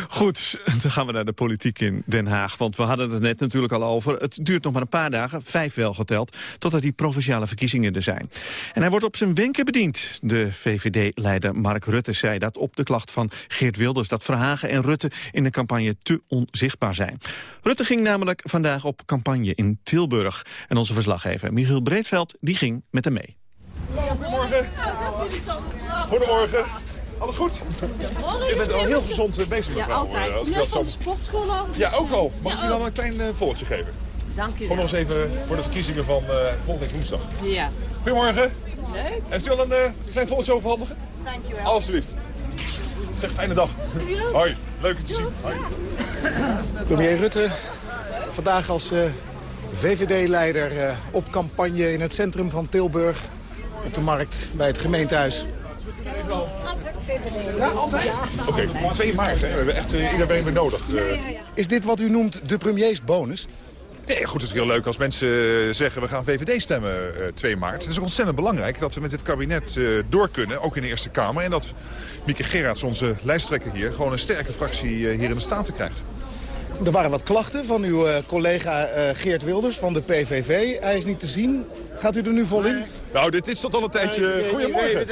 Goed, dan gaan we naar de politiek in Den Haag. Want we hadden het net natuurlijk al over. Het duurt nog maar een paar dagen, vijf wel geteld... totdat die provinciale verkiezingen er zijn. En hij wordt op zijn wenken bediend. De VVD-leider Mark Rutte zei dat op de klacht van Geert Wilders... dat Verhagen en Rutte in de campagne te onzichtbaar zijn. Rutte ging namelijk vandaag op campagne in Tilburg. En onze verslaggever Michiel Breedveld die ging met hem mee. Goedemorgen. Goedemorgen. Alles goed? Je bent al heel gezond eh, bezig, Ja, mevrouw. altijd. eh, Als ik Net dat van zo... de sportschool. Ja, ook al. Mag Ja, ik u dan een klein uh, geven? Dank u Gewoon eens even voor de verkiezingen van eh, volgende week woensdag. Ja. Goedemorgen. Leuk. Heeft u al een uh, klein volgje overhandigen? Dank je wel. Alsjeblieft. Zeg, fijne dag. Hoi, leuk u te zien. Hoi. Premier Rutte, vandaag als eh, VVD-leider eh, op campagne in het centrum van Tilburg. Op de markt bij het gemeentehuis. Ja, altijd? Oké, 2 maart. Hè. We hebben echt uh, iedereen weer nodig. Uh, Is dit wat u noemt de premiersbonus? Nee, goed, het is heel leuk als mensen uh, zeggen we gaan VVD stemmen uh, 2 maart. Het is ontzettend belangrijk dat we met dit kabinet uh, door kunnen, ook in de Eerste Kamer. En dat Mieke Gerards, onze lijsttrekker hier, gewoon een sterke fractie hier in de Staten krijgt. Er waren wat klachten van uw collega Geert Wilders van de PVV. Hij is niet te zien. Gaat u er nu vol in? Nee. Nou, dit is tot al een tijdje... Nee, Goedemorgen.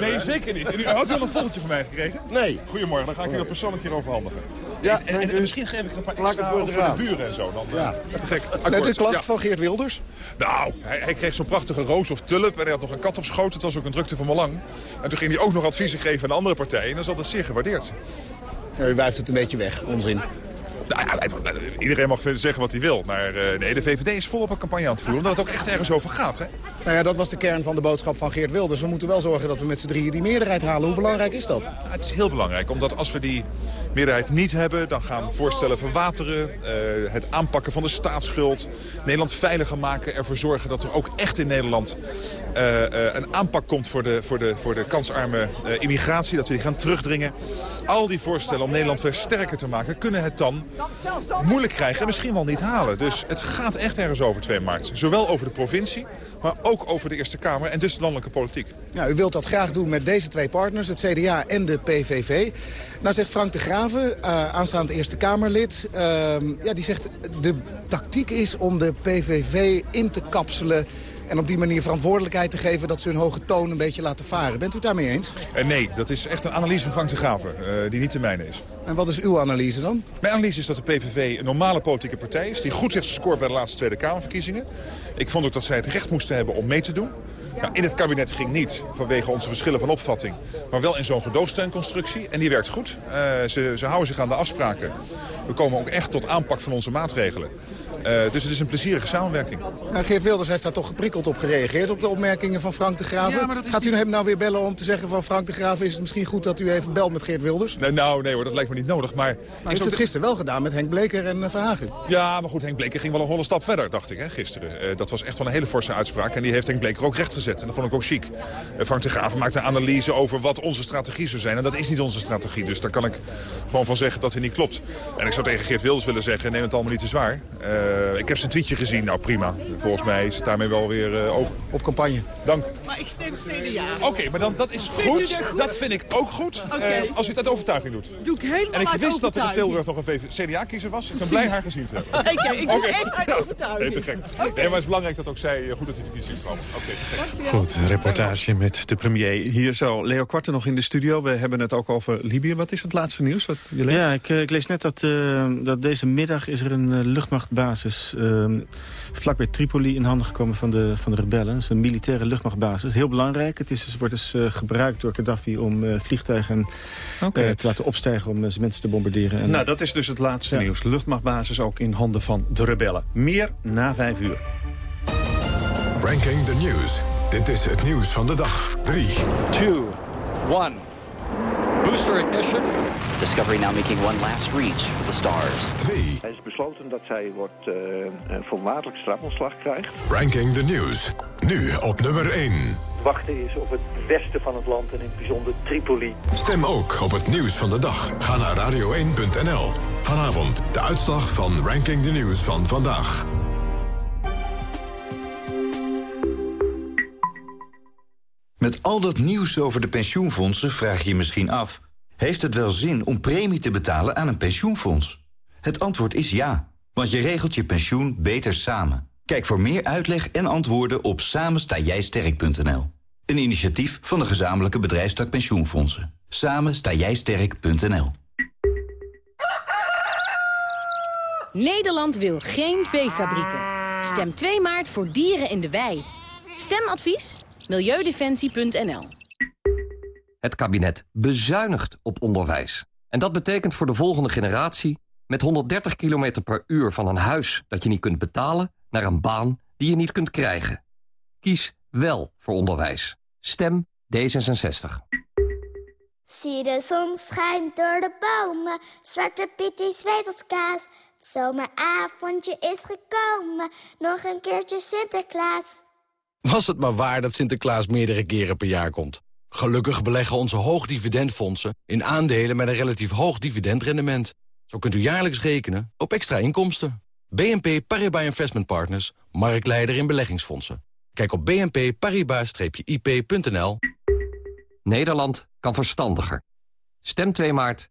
nee, zeker niet. En u had al een volletje van mij gekregen? Nee. Goedemorgen, dan ga ik u dat persoonlijk hier overhandigen. Ja, en, en, en, misschien geef ik een paar extra voor de de buren en zo. Dan, ja. Uh, te gek. Net een klacht ja. van Geert Wilders? Nou, hij, hij kreeg zo'n prachtige roos of tulp en hij had nog een kat op schoot. Het was ook een drukte van belang. En toen ging hij ook nog adviezen geven aan andere partijen. En dat is altijd zeer gewaardeerd. Ja, u wuift het een beetje weg, onzin. Nou iedereen mag zeggen wat hij wil. Maar uh, nee, de VVD is volop een campagne aan het voeren. Omdat het ook echt ergens over gaat. Hè? Nou ja, dat was de kern van de boodschap van Geert Wilders. We moeten wel zorgen dat we met z'n drieën die meerderheid halen. Hoe belangrijk is dat? Nou, het is heel belangrijk. Omdat als we die meerderheid niet hebben... dan gaan voorstellen verwateren. Uh, het aanpakken van de staatsschuld. Nederland veiliger maken. Ervoor zorgen dat er ook echt in Nederland uh, een aanpak komt... voor de, voor de, voor de kansarme immigratie. Dat we die gaan terugdringen. Al die voorstellen om Nederland weer sterker te maken... kunnen het dan moeilijk krijgen en misschien wel niet halen. Dus het gaat echt ergens over 2 maart. Zowel over de provincie, maar ook over de Eerste Kamer en dus de landelijke politiek. Ja, u wilt dat graag doen met deze twee partners, het CDA en de PVV. Nou zegt Frank de Graven, uh, aanstaand Eerste Kamerlid... Uh, ja, die zegt de tactiek is om de PVV in te kapselen... En op die manier verantwoordelijkheid te geven dat ze hun hoge toon een beetje laten varen. Bent u het daarmee eens? Uh, nee, dat is echt een analyse van Frank de Graven, uh, die niet de mijne is. En wat is uw analyse dan? Mijn analyse is dat de PVV een normale politieke partij is... die goed heeft gescoord bij de laatste Tweede Kamerverkiezingen. Ik vond ook dat zij het recht moesten hebben om mee te doen. In het kabinet ging niet, vanwege onze verschillen van opvatting... maar wel in zo'n gedoogsteunconstructie. En die werkt goed. Uh, ze, ze houden zich aan de afspraken. We komen ook echt tot aanpak van onze maatregelen. Uh, dus het is een plezierige samenwerking. Nou, Geert Wilders heeft daar toch geprikkeld op gereageerd... op de opmerkingen van Frank de Graven. Ja, Gaat u hem nou weer bellen om te zeggen van Frank de Graven... is het misschien goed dat u even belt met Geert Wilders? Nee, nou, nee hoor, dat lijkt me niet nodig. Maar nou, heeft het gisteren wel gedaan met Henk Bleker en uh, Verhagen. Ja, maar goed, Henk Bleker ging wel een volle stap verder, dacht ik, hè, gisteren. Uh, dat was echt wel een hele forse uitspraak. En die heeft Henk Bleker ook rechtgezet. En dat vond ik ook chic. Frank de Graven maakte een analyse over wat onze strategie zou zijn. En dat is niet onze strategie. Dus daar kan ik gewoon van zeggen dat het niet klopt. En ik zou tegen Geert Wilders willen zeggen, neem het allemaal niet te zwaar. Ik heb zijn tweetje gezien. Nou prima. Volgens mij is het daarmee wel weer uh, over. Op campagne. Dank. Maar ik stem CDA. Oké, okay, maar dan, dat is goed. dat goed. Dat vind ik ook goed. Okay. Uh, als u het uit overtuiging doet. Doe ik helemaal En ik wist dat er in. Tilburg nog een CDA-kiezer was. Ik ben blij haar gezien te hebben. Ik doe okay. echt uit overtuiging. Nee, te gek. Okay. Nee, maar het is belangrijk dat ook zij goed uit die verkiezingen komen. Oké, okay, te gek. Goed, reportage met de premier. Hier zo, Leo Kwarten nog in de studio. We hebben het ook over Libië. Wat is het laatste nieuws wat je leest? Ja, ik, ik lees net dat, uh, dat deze middag is er een luchtmachtbasis luchtmachtbasis... Um, vlak bij Tripoli in handen gekomen van de, van de rebellen. Dat is een militaire luchtmachtbasis. Heel belangrijk. Het, is, wordt dus uh, gebruikt door Gaddafi om uh, vliegtuigen okay. uh, te laten opstijgen... om mensen te bombarderen. En, nou, dat is dus het laatste ja. nieuws. Luchtmachtbasis ook in handen van de rebellen. Meer na vijf uur. Ranking the News. Dit is het nieuws van de dag. 3, 2, 1. Booster ignition. Discovery now making one last reach for the stars. 2. Hij is besloten dat zij wordt, uh, een voorwaardelijk strafontslag krijgt. Ranking the News. Nu op nummer 1. Wachten is op het westen van het land en in het bijzonder Tripoli. Stem ook op het nieuws van de dag. Ga naar radio1.nl. Vanavond de uitslag van Ranking the News van vandaag. Met al dat nieuws over de pensioenfondsen vraag je je misschien af... heeft het wel zin om premie te betalen aan een pensioenfonds? Het antwoord is ja, want je regelt je pensioen beter samen. Kijk voor meer uitleg en antwoorden op samenstaaijsterk.nl. Een initiatief van de gezamenlijke bedrijfstak pensioenfondsen. Samen sterk.nl. Nederland wil geen veefabrieken. Stem 2 maart voor dieren in de wei. Stemadvies? Milieudefensie.nl Het kabinet bezuinigt op onderwijs. En dat betekent voor de volgende generatie... met 130 km per uur van een huis dat je niet kunt betalen... naar een baan die je niet kunt krijgen. Kies wel voor onderwijs. Stem D66. Zie de zon schijnt door de bomen. Zwarte Piet is zweet als kaas. Het zomeravondje is gekomen. Nog een keertje Sinterklaas. Was het maar waar dat Sinterklaas meerdere keren per jaar komt. Gelukkig beleggen onze hoogdividendfondsen in aandelen met een relatief hoog dividendrendement. Zo kunt u jaarlijks rekenen op extra inkomsten. BNP Paribas Investment Partners, marktleider in beleggingsfondsen. Kijk op bnp-paribas-ip.nl. Nederland kan verstandiger. Stem 2 maart D66.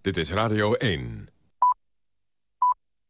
Dit is Radio 1.